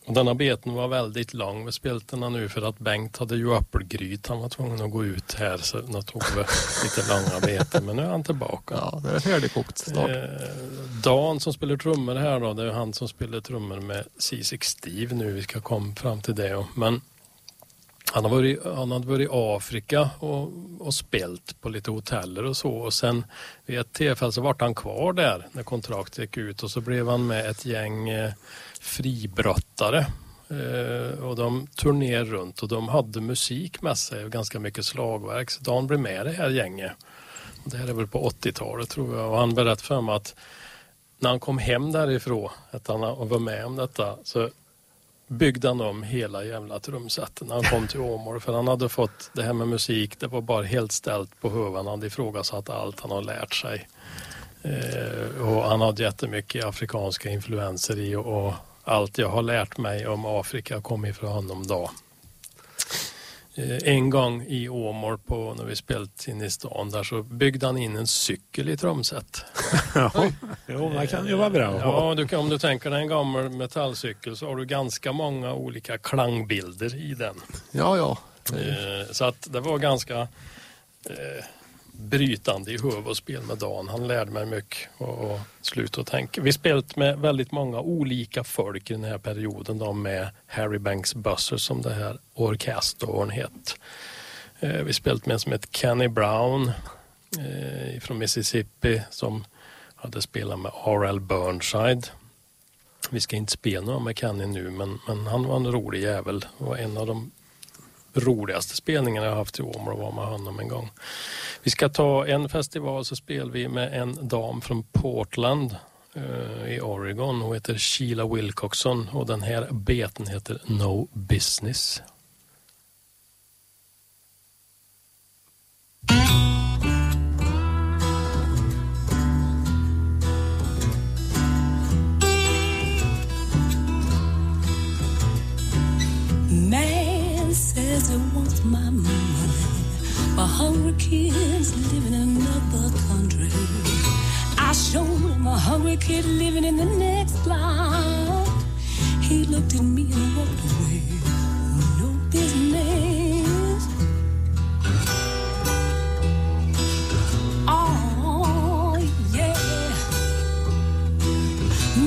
Och denna beten var väldigt lång. Vi spelade den nu för att Bengt hade ju äppelgryt. Han var tvungen att gå ut här så nu tog vi lite långa beten. Men nu är han tillbaka. Ja, det är färdigkokt snart. Eh, Dan som spelar trummor här då, det är han som spelar trummor med C6 Steve nu. Vi ska komma fram till det. Men han, har varit, han hade varit i Afrika och, och spelat på lite hoteller och så. Och sen vid ett tillfälle så vart han kvar där när kontraktet gick ut och så blev han med ett gäng eh, fribrottare. Eh, och de turnerade runt och de hade musik med sig och ganska mycket slagverk. Så Dan blev med i det här gänget. Det här är väl på 80-talet tror jag. Och han berättade för mig att när han kom hem därifrån, att han var med om detta, så byggde han om hela jävla trumsetet när han kom till Åmål. För han hade fått det här med musik, det var bara helt ställt på huvudet. Han hade ifrågasatt allt han har lärt sig. Eh, och han hade jättemycket afrikanska influenser i och, och allt jag har lärt mig om Afrika kom ifrån honom då. Eh, en gång i Åmål på, när vi spelat in i stan där så byggde han in en cykel i trumset. Ja, jo, det kan ju vara bra. Ja, du, kan- om du tänker dig en gammal metallcykel så har du ganska många olika klangbilder i den. Ja, ja. Eh, så att det var ganska eh, brytande i huvudspel med Dan. Han lärde mig mycket och, och sluta att tänka. Vi spelat med väldigt många olika folk i den här perioden då med Harry Banks Buzzers som det här orkestern hette. Eh, vi spelat med en som hette Kenny Brown eh, från Mississippi som hade spelat med R.L. Burnside. Vi ska inte spela några med Kenny nu men, men han var en rolig jävel. Det var en av de roligaste spelningarna jag haft i Åmål och var med honom en gång. Vi ska ta en festival så spelar vi med en dam från Portland eh, i Oregon. Hon heter Sheila Wilcoxon och den här beten heter No Business. Kids living in another country. I showed him a hungry kid living in the next block. He looked at me and walked away. No business. Oh, yeah.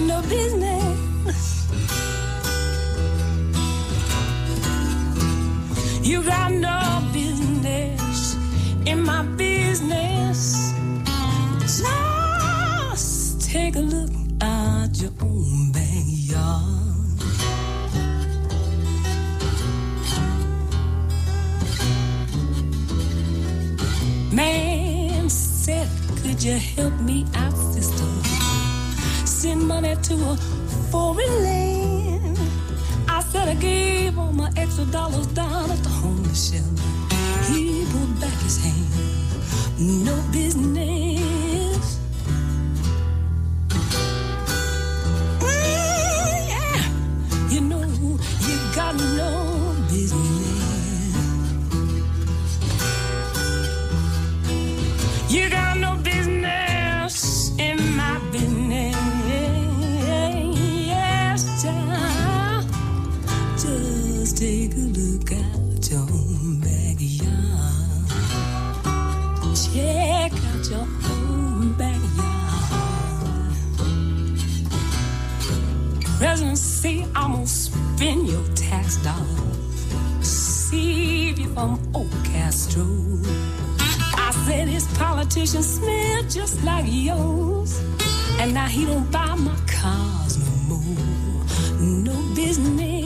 No business. You got no take a look at your own backyard. Man said, Could you help me out, sister? Send money to a foreign land. I said I gave all my extra dollars down at the homeless shelter. He pulled back his hand. No business. Politicians smell just like yours. And now he don't buy my cars no more. No business.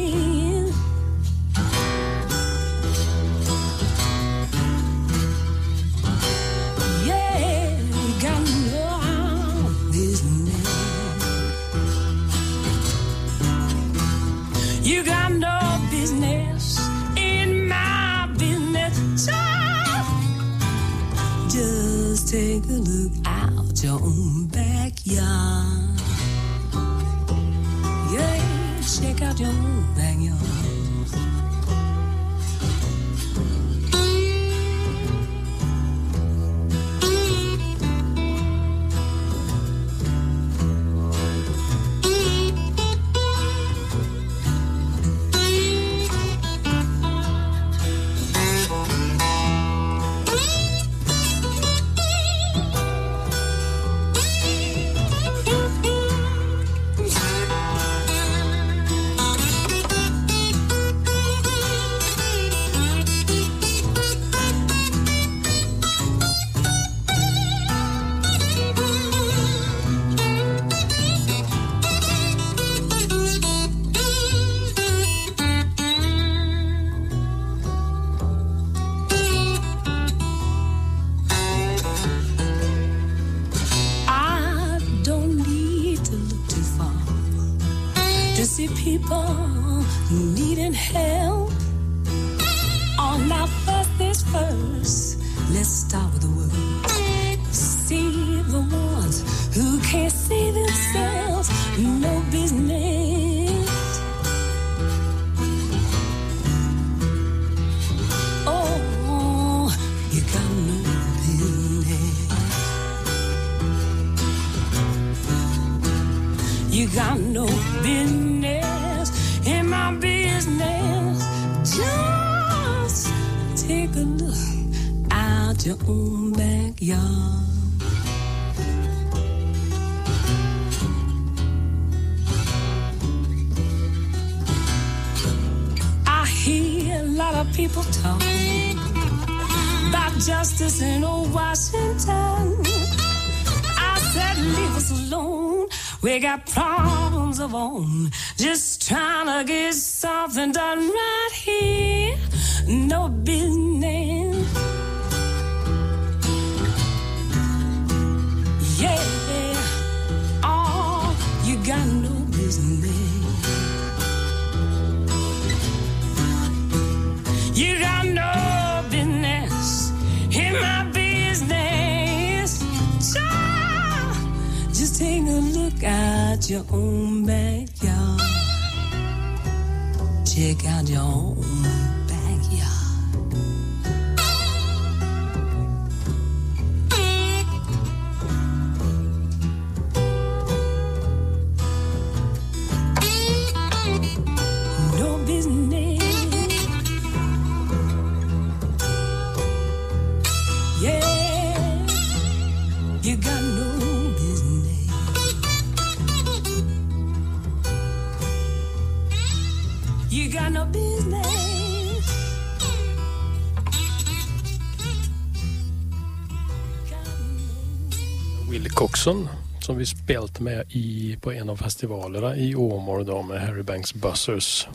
Willie som vi spelat med i, på en av festivalerna i Åmål då med Harry Banks Buzzers.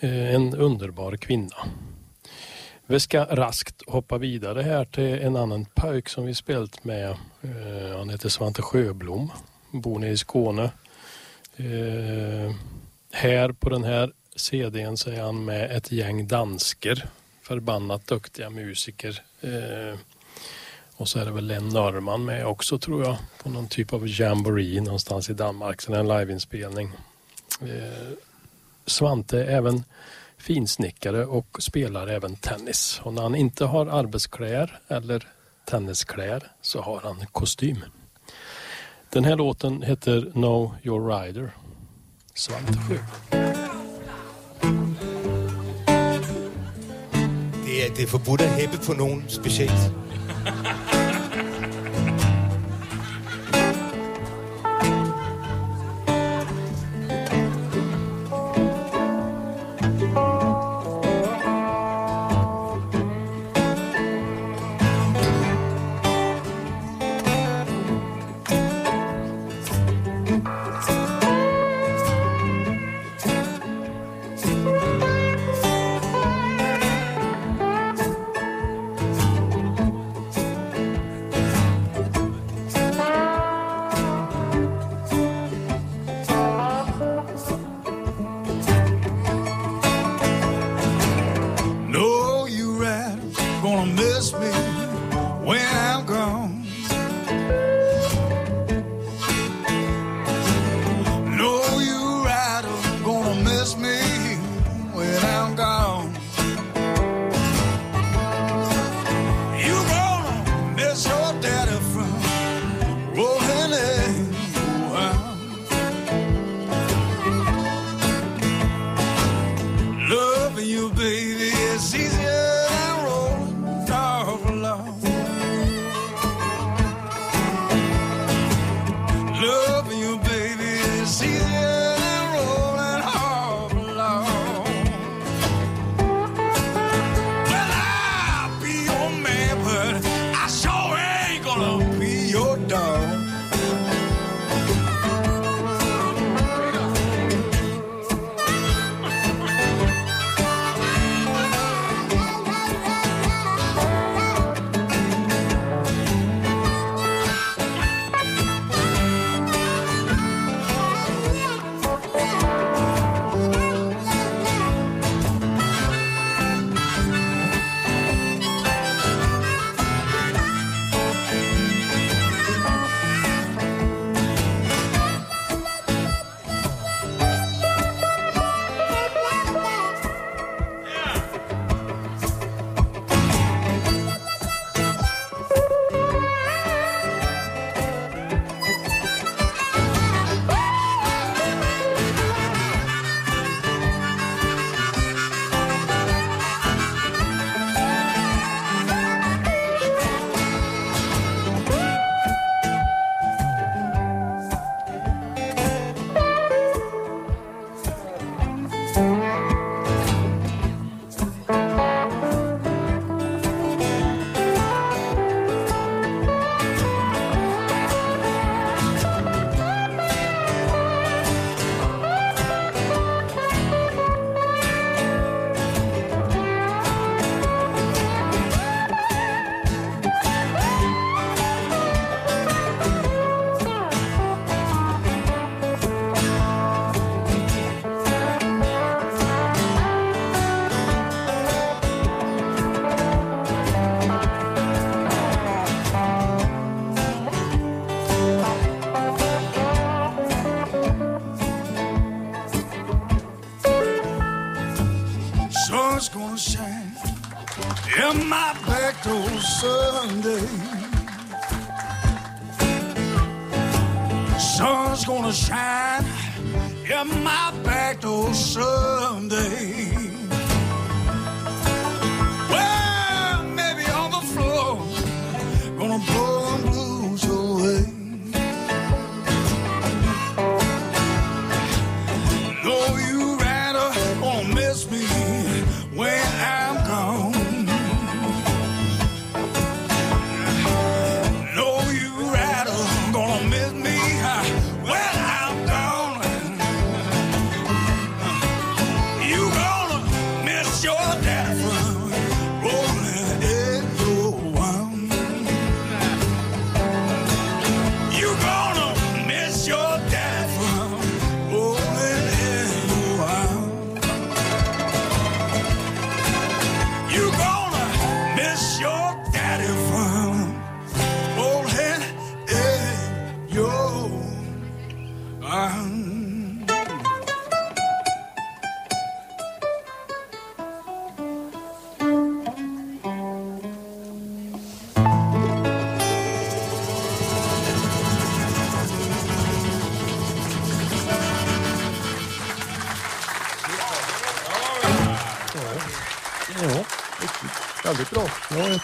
Eh, en underbar kvinna. Vi ska raskt hoppa vidare här till en annan pojk som vi spelat med. Eh, han heter Svante Sjöblom, bor nere i Skåne. Eh, här på den här CDn så är han med ett gäng dansker, förbannat duktiga musiker. Och så är det väl Len Norman med också tror jag på någon typ av jamboree någonstans i Danmark. Så det är en liveinspelning. Eh, Svante är även finsnickare och spelar även tennis. Och när han inte har arbetskläder eller tenniskläder så har han kostym. Den här låten heter Know Your Rider. Svante Sjö. Det är det er forbudt at på någon speciellt. Ha ha ha!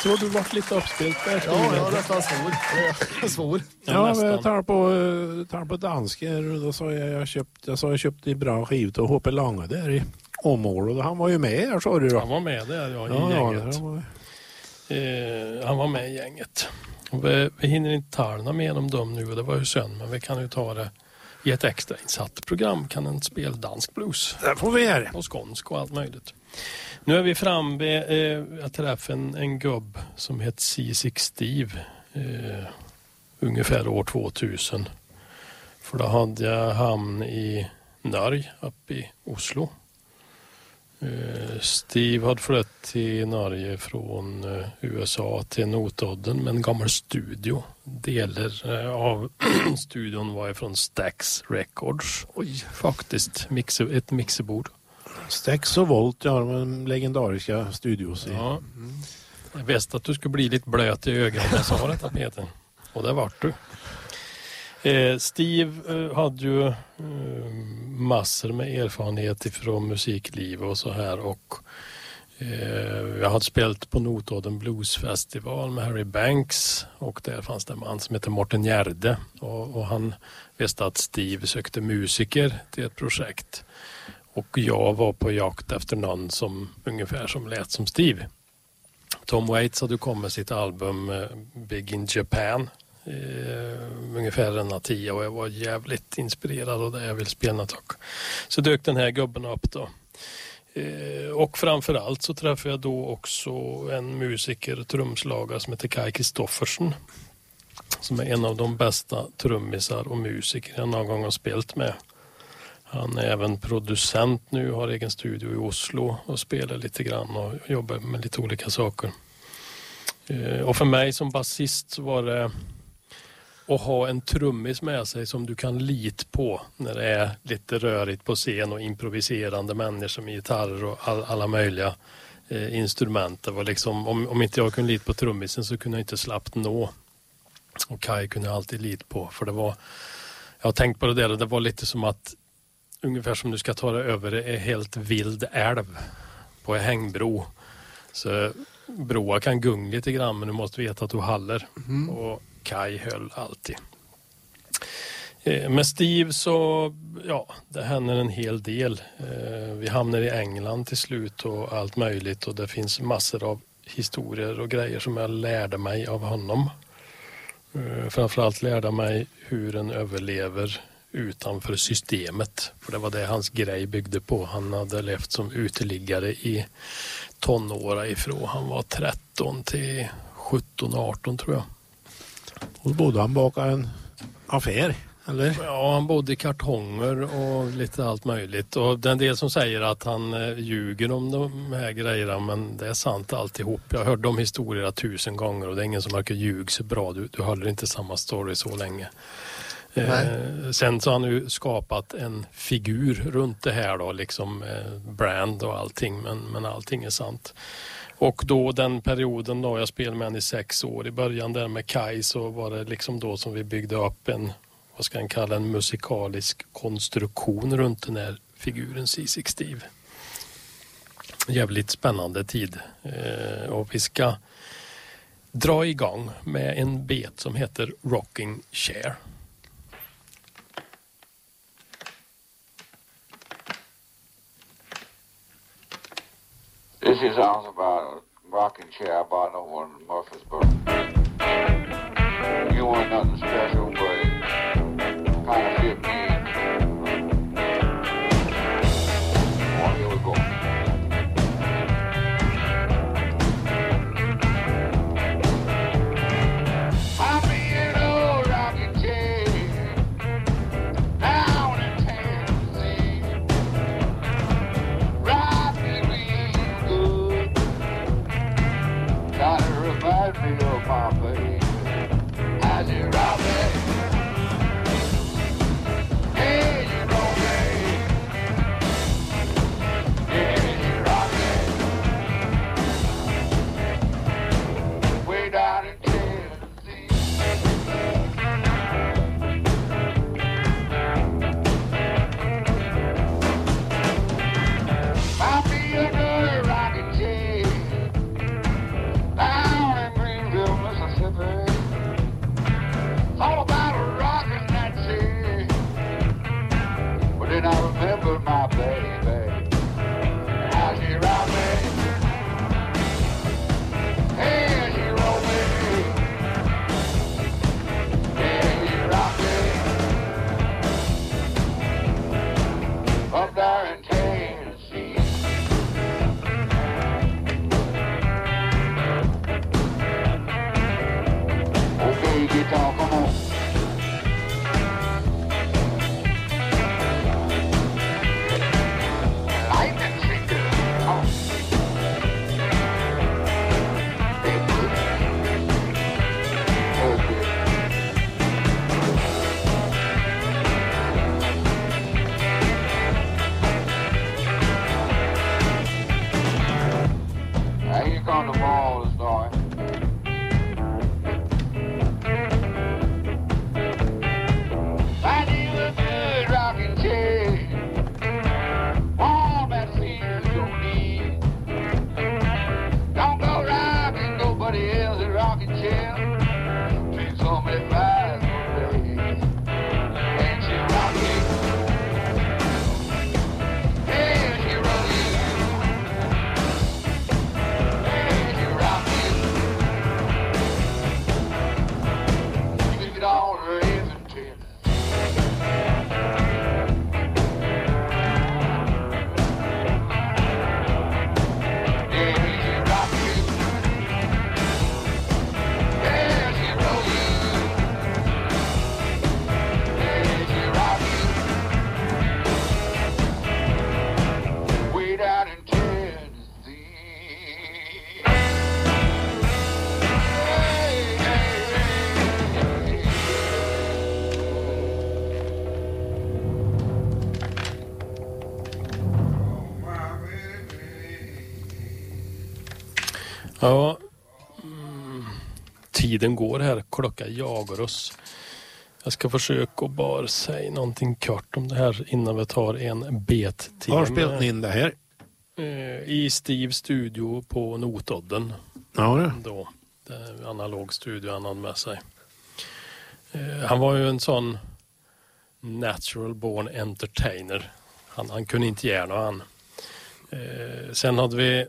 Tror du varit lite uppspelt där. Ja, jag nästan svor. Jag svor. Ja, nästan. jag tar på, eh, tar på dansker. Då sa jag, jag, köpt, jag sa jag köpte en bra skiv till HP Lange där i Åmål. Och han var ju med här sa du då. Han var med där ja, i Ja, ja, gänget. det var- Eh, han var med i gänget. Och vi, vi hinner inte tala mer om dem nu och det var ju synd men vi kan ju ta det i ett extra insatt program kan en spela dansk blues. Det får vi göra. Och skånsk och allt möjligt. Nu är vi framme vid, eh, jag träffade en, en gubb som heter C6 Steve. Eh, ungefär år 2000. För då hade jag hamn i Norge uppe i Oslo. Eh, Steve hade flyttat till Norge från eh, USA till Notodden med en gammal studio. Delar eh, av studion var ifrån Stax Records. Oj, faktiskt. Mixer, ett mixerbord. Stax och Volt, ja, de legendariska studios. i- Ja. Jag visste att du skulle bli lite blöt i ögonen när jag sa detta Peter. Och det vart du. Eh, Steve eh, hade ju eh, massor med erfarenhet ifrån musikliv och så här och eh, jag hade spelat på Notodden Blues Festival med Harry Banks och där fanns det en man som heter Morten Gärde och, och han visste att Steve sökte musiker till ett projekt. Och jag var på jakt efter någon som ungefär som lät som Steve. Tom Waits hade kommit med sitt album eh, Big in Japan eh, ungefär denna tio och jag var jävligt inspirerad av det jag vill spela ett. Så dök den här gubben upp då. Eh, och framförallt så träffade jag då också en musiker, trumslagare som heter Kai Kristoffersen. Som är en av de bästa trummisar och musiker jag någon gång har spelat med. Han är även producent nu, har egen studio i Oslo och spelar lite grann och jobbar med lite olika saker. Eh, och för mig som basist var det att ha en trummis med sig som du kan lita på när det är lite rörigt på scen och improviserande människor med gitarrer och all, alla möjliga eh, instrument. Det var liksom, om, om inte jag kunde lita på trummisen så kunde jag inte slappt nå. Och Kai kunde jag alltid lita på för det var, jag har tänkt på det där och det var lite som att ungefär som du ska ta dig över en helt vild älv på en hängbro. Så broar kan gunga lite grann men du måste veta att du håller. Och Kai höll alltid. Eh, Med Steve så, ja, det händer en hel del. Eh, Vi hamnar i England till slut och allt möjligt och det finns massor av historier och grejer som jag lärde mig av honom. Eh, Framförallt lärde mig hur en överlever utanför systemet. För det var det hans grej byggde på. Han hade levt som uteliggare i tonåra ifrån han var 13 till 17, 18 tror jag. Och då bodde han bakom en affär, eller? Ja, han bodde i kartonger och lite allt möjligt. Och det är en del som säger att han eh, ljuger om de här grejerna, men det är sant alltihop. Jag hört de historierna tusen gånger och det är ingen som verkar ljuga så bra. Du, du håller inte samma story så länge. Eh, sen så har han ju skapat en figur runt det här då, liksom eh, brand och allting, men, men allting är sant. Och då den perioden då jag spelade med honom i sex år, i början där med Kai så var det liksom då som vi byggde upp en, vad ska man kalla en musikalisk konstruktion runt den här figuren C6 Steve. Jävligt spännande tid eh, och vi ska dra igång med en bet som heter Rocking Chair. This is songs about a rocking chair I bought over in Murfreesboro. You want nothing special, but it kind of fit me. Remind me of my boy. Rocking chair. Ja, mm, tiden går här. Klockan jagar oss. Jag ska försöka bara säga någonting kort om det här innan vi tar en bet-timme. Var spelat ni in det här? Eh, I Steve studio på Notodden. Ja, det. Då. Det analog studio han hade med sig. Eh, Han var ju en sån natural born entertainer. Han, han kunde inte gärna han. Eh, sen hade vi,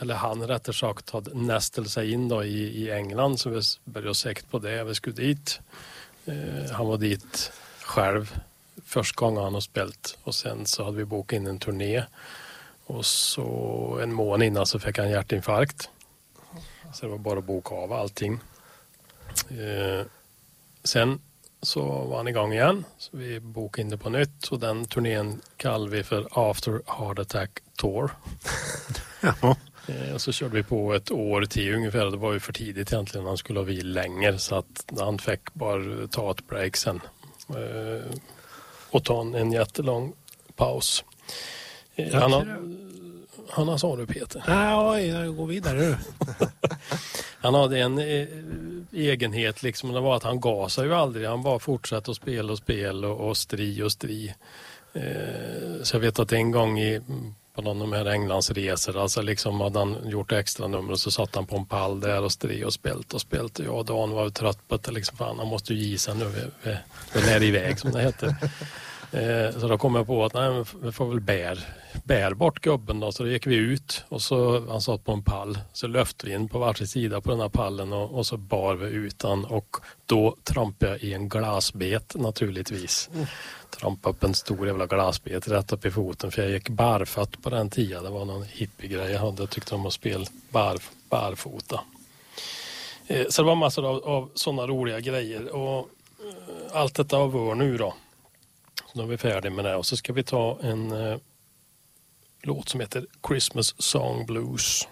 eller han rättare sagt, hade nästlat sig in då i, i England så vi började säkert på det. Vi skulle dit. Eh, han var dit själv första gången han har spelat och sen så hade vi bokat in en turné. Och så en månad innan så fick han hjärtinfarkt. Så det var bara att boka av allting. Eh, sen så var han igång igen. Så vi bokade in det på nytt och den turnén kallar vi för After Heart Attack Tour. och så körde vi på ett år till ungefär. Det var ju för tidigt egentligen. Han skulle ha vila längre så att han fick bara ta ett break sen. Eh, och ta en, jättelång paus. Eh, han, har, tror- han har sa du Peter? Jag går vidare du. Han hade en eh, egenhet, liksom, det var att han gav sig ju aldrig. Han bara fortsatte att spela och spela och, och stri och stri. Eh, så jag vet att en gång i, på någon av de här Englandsresor, alltså liksom hade han gjort extra nummer och så satt han på en pall där och stri och spelat och spelat. Och jag och Dan var trött på det, liksom, fan han måste ju ge sig nu. Vi lär iväg som det heter. Eh, så då kom jag på att nej, vi får väl bär, bär bort gubben då. Så då gick vi ut och så, han satt på en pall. Så lyfte vi in på varsin sida på den här pallen och, och så bar vi ut han och då trampade jag i en glasbet naturligtvis. Trampa upp en stor jävla glasbit rätt upp i foten för jag gick barfött på den tiden. Det var någon hippiegrej jag hade. Jag tyckte om att spela bar, barfota. Eh, så det var massor av, av sådana roliga grejer. Och eh, allt detta har vår nu då. Så nu är vi färdiga med det och så ska vi ta en eh, låt som heter Christmas Song Blues.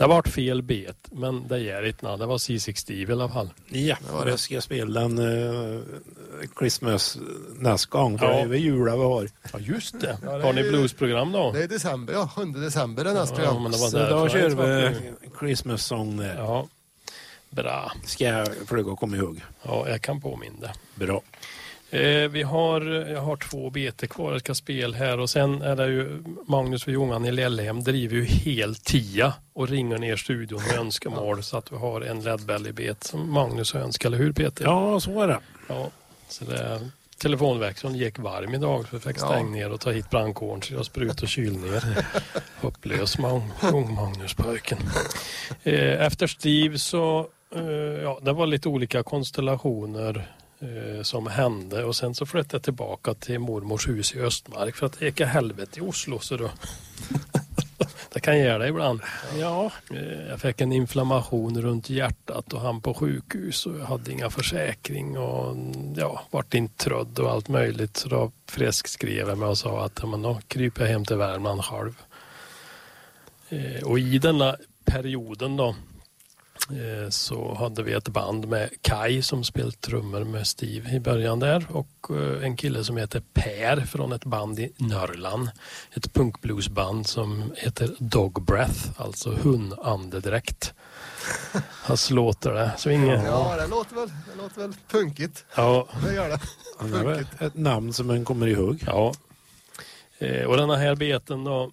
Det har varit fel bet, men det är inte nå. Det var C6 Steve i alla fall. Ja, och det ska jag spela en uh, Christmas nästa gång. För Ja. det är väl jula vi har. Ja, just det. Ja, det Har ni bluesprogram då? Det är december, ja. 7 december är nästa Ja, program. det var Så då jag kör var vi Christmas-sång där. Ja, bra. Ska jag försöka komma ihåg. Ja, jag kan påminna. Bra. Eh, vi har, jag har två bete kvar, jag ska spel här och sen är det ju Magnus och Johan i Lellhem driver ju helt tia och ringer ner studion med önskemål så att vi har en ledbellybet som Magnus önskar, eller hur Peter? Ja, så är det. Ja, så det telefonväxeln gick varm idag så vi fick Ja. stänga ner och ta hit brandkåren så jag sprut och kyl ner. Ung Magnus-pojken. Eh, efter Steve så, eh, ja det var lite olika konstellationer som hände och sen så flyttade jag tillbaka till mormors hus i Östmark för att det gick i helvete i Oslo så då det kan göra det ibland. Ja. Eh, Jag fick en inflammation runt hjärtat och han på sjukhus och jag hade inga försäkring och ja, vart inte trödd och allt möjligt. Så då friskskrev jag mig och sa att men då kryper jag hem till Värmland själv. Eh, Och i denna perioden då eh, så hade vi ett band med Kai som spelat trummor med Steve i början där och eh, en kille som heter Per från ett band i Norrland. Ett punkbluesband som heter Dog Breath, alltså hundandedräkt. Alltså låter det. Så inget... Ja, det låter väl, det låter väl punkigt. Ja. Det gör det. Väl ett namn som man kommer ihåg. Ja. Eh, och den här beten då,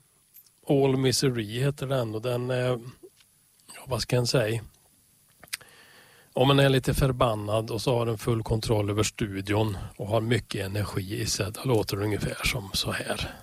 All Misery heter den och den är, vad ska jag säga? Om man är lite förbannad och så har en full kontroll över studion och har mycket energi i sig, då låter det ungefär som så här.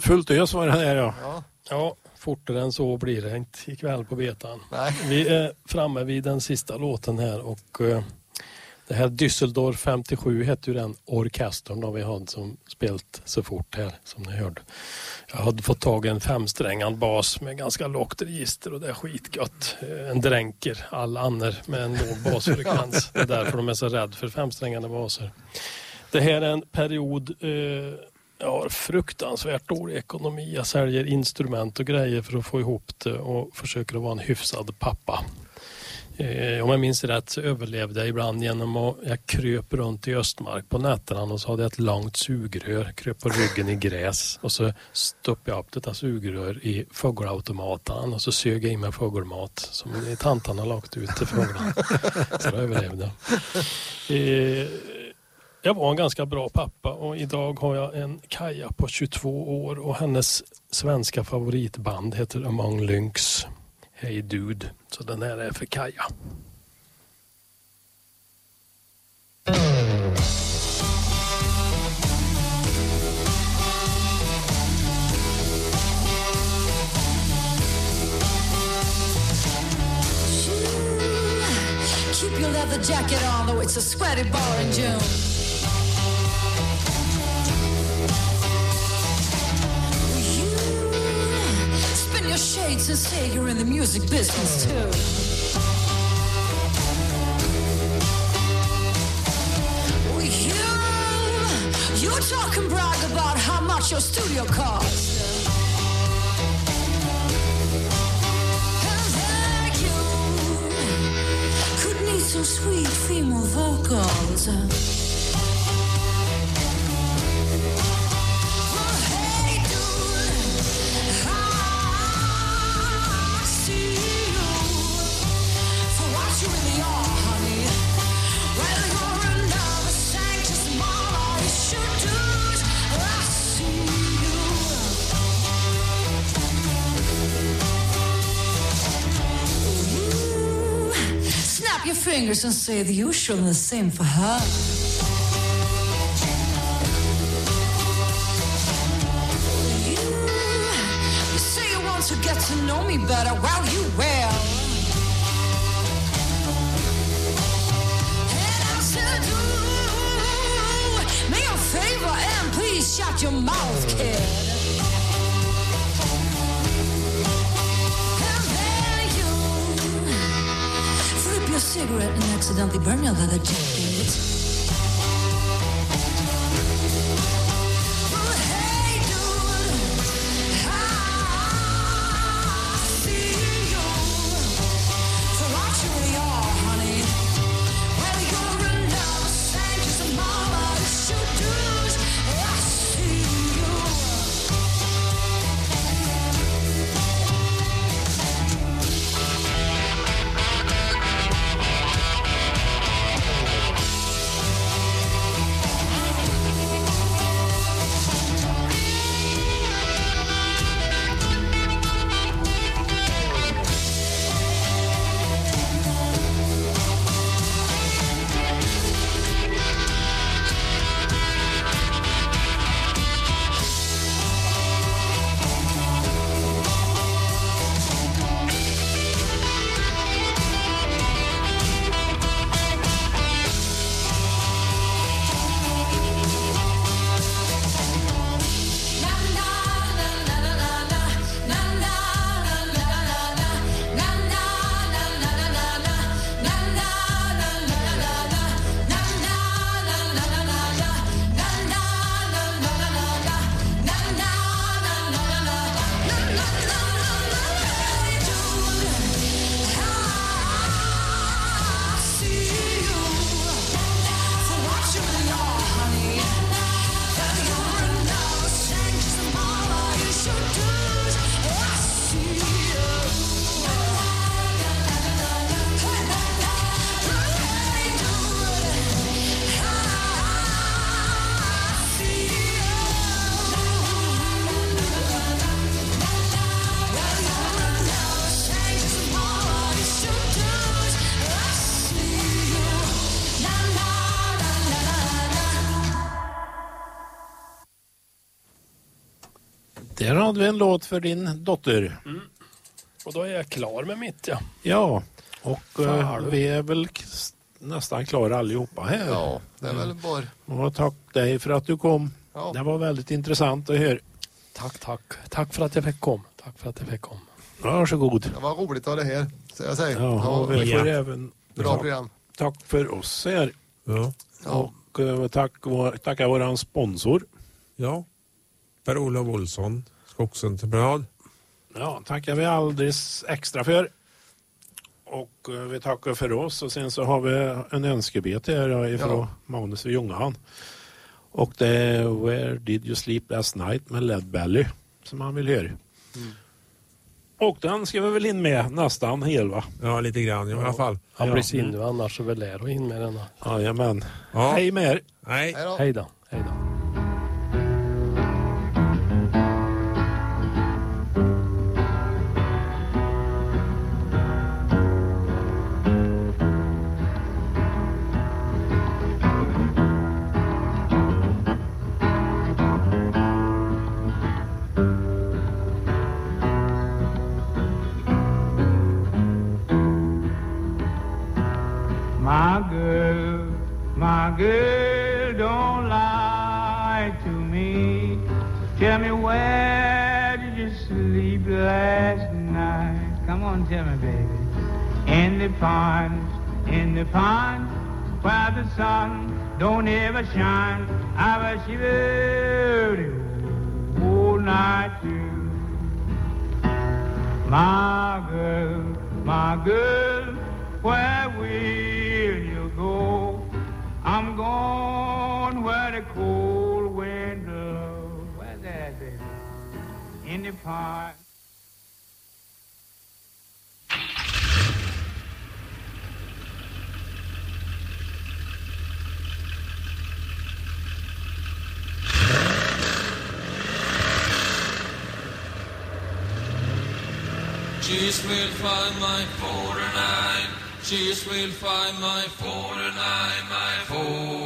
Fullt ös var det här ja. Ja, fortare än så blir det inte ikväll på betan. Nej. Vi är framme vid den sista låten här och eh, det här Düsseldorf 57 hette ju den orkestern då vi hade som spelat så fort här som ni hörde. Jag hade fått tag i en femsträngad bas med ganska lågt register och det är skitgött. Eh, En dränker all annor med en låg basfrekvens. Det är därför de är så rädda för femsträngade baser. Det här är en period eh, jag har fruktansvärt dålig ekonomi. Jag säljer instrument och grejer för att få ihop det och försöker att vara en hyfsad pappa. Eh, om jag minns rätt så överlevde jag ibland genom att jag kröp runt i Östmark på nätterna och så hade jag ett långt sugrör, kröp på ryggen i gräs och så stoppade jag upp detta sugrör i fågelautomaten och så sög jag i mig fågelmat som tantarna lagt ut till fåglarna. Så då överlevde. Eh, jag var en ganska bra pappa och idag har jag en Kaja på 22 år och hennes svenska favoritband heter Among Lynx. Hey Dude. Så den här är för Kaja. Keep your leather jacket on, though it's a sweaty bar in June. Your shades and say you're in the music business too. You, you talk and brag about how much your studio costs. And you could need some sweet female vocals. Your fingers and say the usual and the same for her. You, say you want to get to know me better. Well, you will. And I said, do me a favor and please shut your mouth, kid. Cigarette and accidentally burn your leather jacket. Hade vi en låt för din dotter. Och då är jag klar med mitt ja. Ja, och eh, Fan. vi är väl nästan klara allihopa här. Ja, det är väl bara... Och tack dig för att du kom. Ja. Det var väldigt intressant att höra. Tack, tack. Tack för att jag fick komma. Tack för att jag fick komma. Varsågod. Det var roligt att ha det här, så jag säger. Ja, vi får även Bra ja, program. Tack för oss här. Ja. Och eh, tack, vår, tacka våran sponsor. Ja. Per-Olof Olsson, Skogsentreprenad. Ja, tackar vi alldeles extra för. Och eh, vi tackar för oss och sen så har vi en önskebet här ifrån Ja. Magnus och Ljungan. Och det är Where did you sleep last night med Lead Belly som han vill höra. Och den ska vi väl in med nästan hel va? Ja, lite grann i alla fall. Ja, Ja. precis nu annars så väl lär och in med denna. Jajamän. Ja. Hej med er! Hej då. Hej då. Hej då. Tell me, baby. In the pond, in the pond, where the sun don't ever shine. I was shivered all night too. My girl, my girl, where will you go? I'm going where the cold wind blows. Where's that, baby? In the pond. Cheese will find my four and nine. Cheese will find my four and nine, my four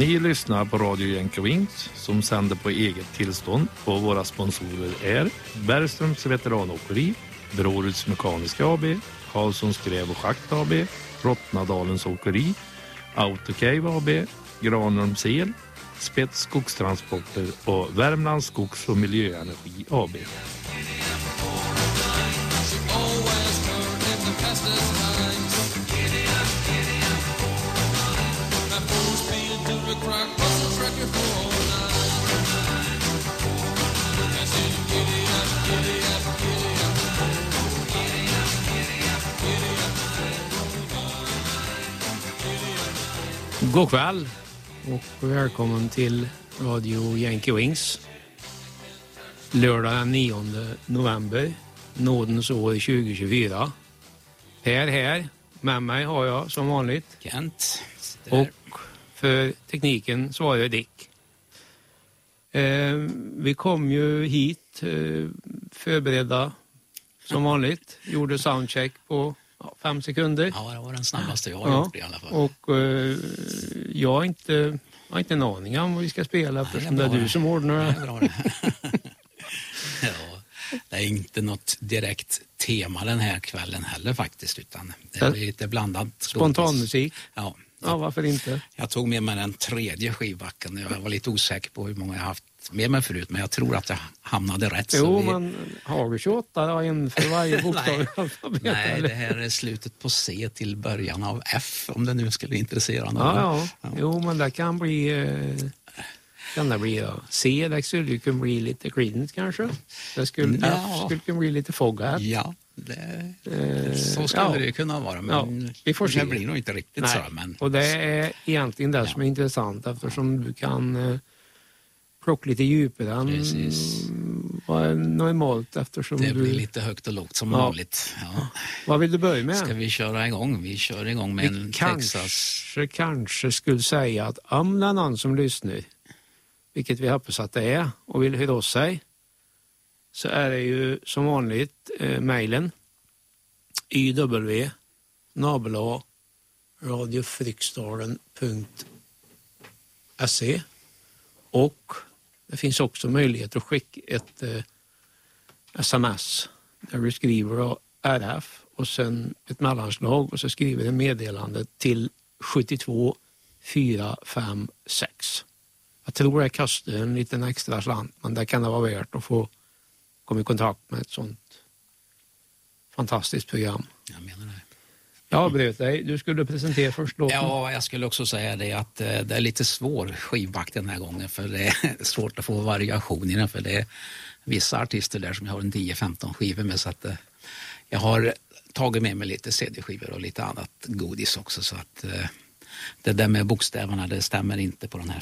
Ni lyssnar på Radio Jänkarvings som sänder på eget tillstånd och våra sponsorer är Bergströms veteranåkeri, Bråruds Mekaniska AB, Karlssons Gräv och Schakt AB, Rottnadalens Åkeri, Autocave AB, Granholms El, Spets Skogstransporter och Värmlands Skogs och Miljöenergi AB. God kväll och välkommen till Radio Yankee Wings. Lördag den 9 november, nådens år 2024. Per här, med mig har jag som vanligt Kent. och för tekniken svarar Dick. Eh, vi kom ju hit eh, förberedda som vanligt, gjorde soundcheck på ja, fem sekunder. Ja, det var den snabbaste jag har Ja, gjort i alla fall. Och eh, jag har inte, har inte en aning om vad vi ska spela eftersom det är, du som ordnar Det är bra det. ja, det är inte något direkt tema den här kvällen heller faktiskt, utan det blir lite blandat. Spontanmusik? Ja. Ja, varför inte? Jag tog med mig den tredje skivbacken. Jag var lite osäker på hur många jag haft med mig förut, men jag tror att jag hamnade rätt. Jo, vi- men har du 28? Ja, en för varje bokstav. Nej, eller? det här är slutet på C till början av F, om det nu skulle intressera någon. Ja, ja. Jo, men det kan bli... Eh, kan det bli ja. C, det skulle kunna bli lite Creedence kanske. Det skulle, Ja. F skulle kunna bli lite Foghat. Ja, det, Eh, så skulle ja. det kunna vara, men Ja, vi får se. det blir nog inte riktigt Nej. så. Men Och det är egentligen det som är intressant eftersom du kan plocka lite djupare än Precis. vad normalt eftersom det du... blir lite högt och lågt som Ja. vanligt. Ja. Vad vill du börja med? Ska vi köra igång? Vi kör igång med en Vi Texas. kanske, kanske skulle säga att om det är någon som lyssnar, vilket vi hoppas att det är och vill höra sig, så är det ju som vanligt eh, mejlen yw snabel-a radiofryksdalen.se och det finns också möjlighet att skicka ett eh, sms där du skriver RF och sen ett mellanslag och så skriver du meddelande till 72 456. Jag tror det kostar en liten extra slant men det kan det vara värt att få komma i kontakt med ett sånt fantastiskt program. Jag menar det. Jag avbröt dig. Du skulle presentera först låten. Ja, jag skulle också säga det att eh, det är lite svår skivback den här gången för det är svårt att få variation i den för det är vissa artister där som jag har en 10-15 skivor med så att eh, jag har tagit med mig lite CD-skivor och lite annat godis också så att eh, det där med bokstäverna det stämmer inte på den här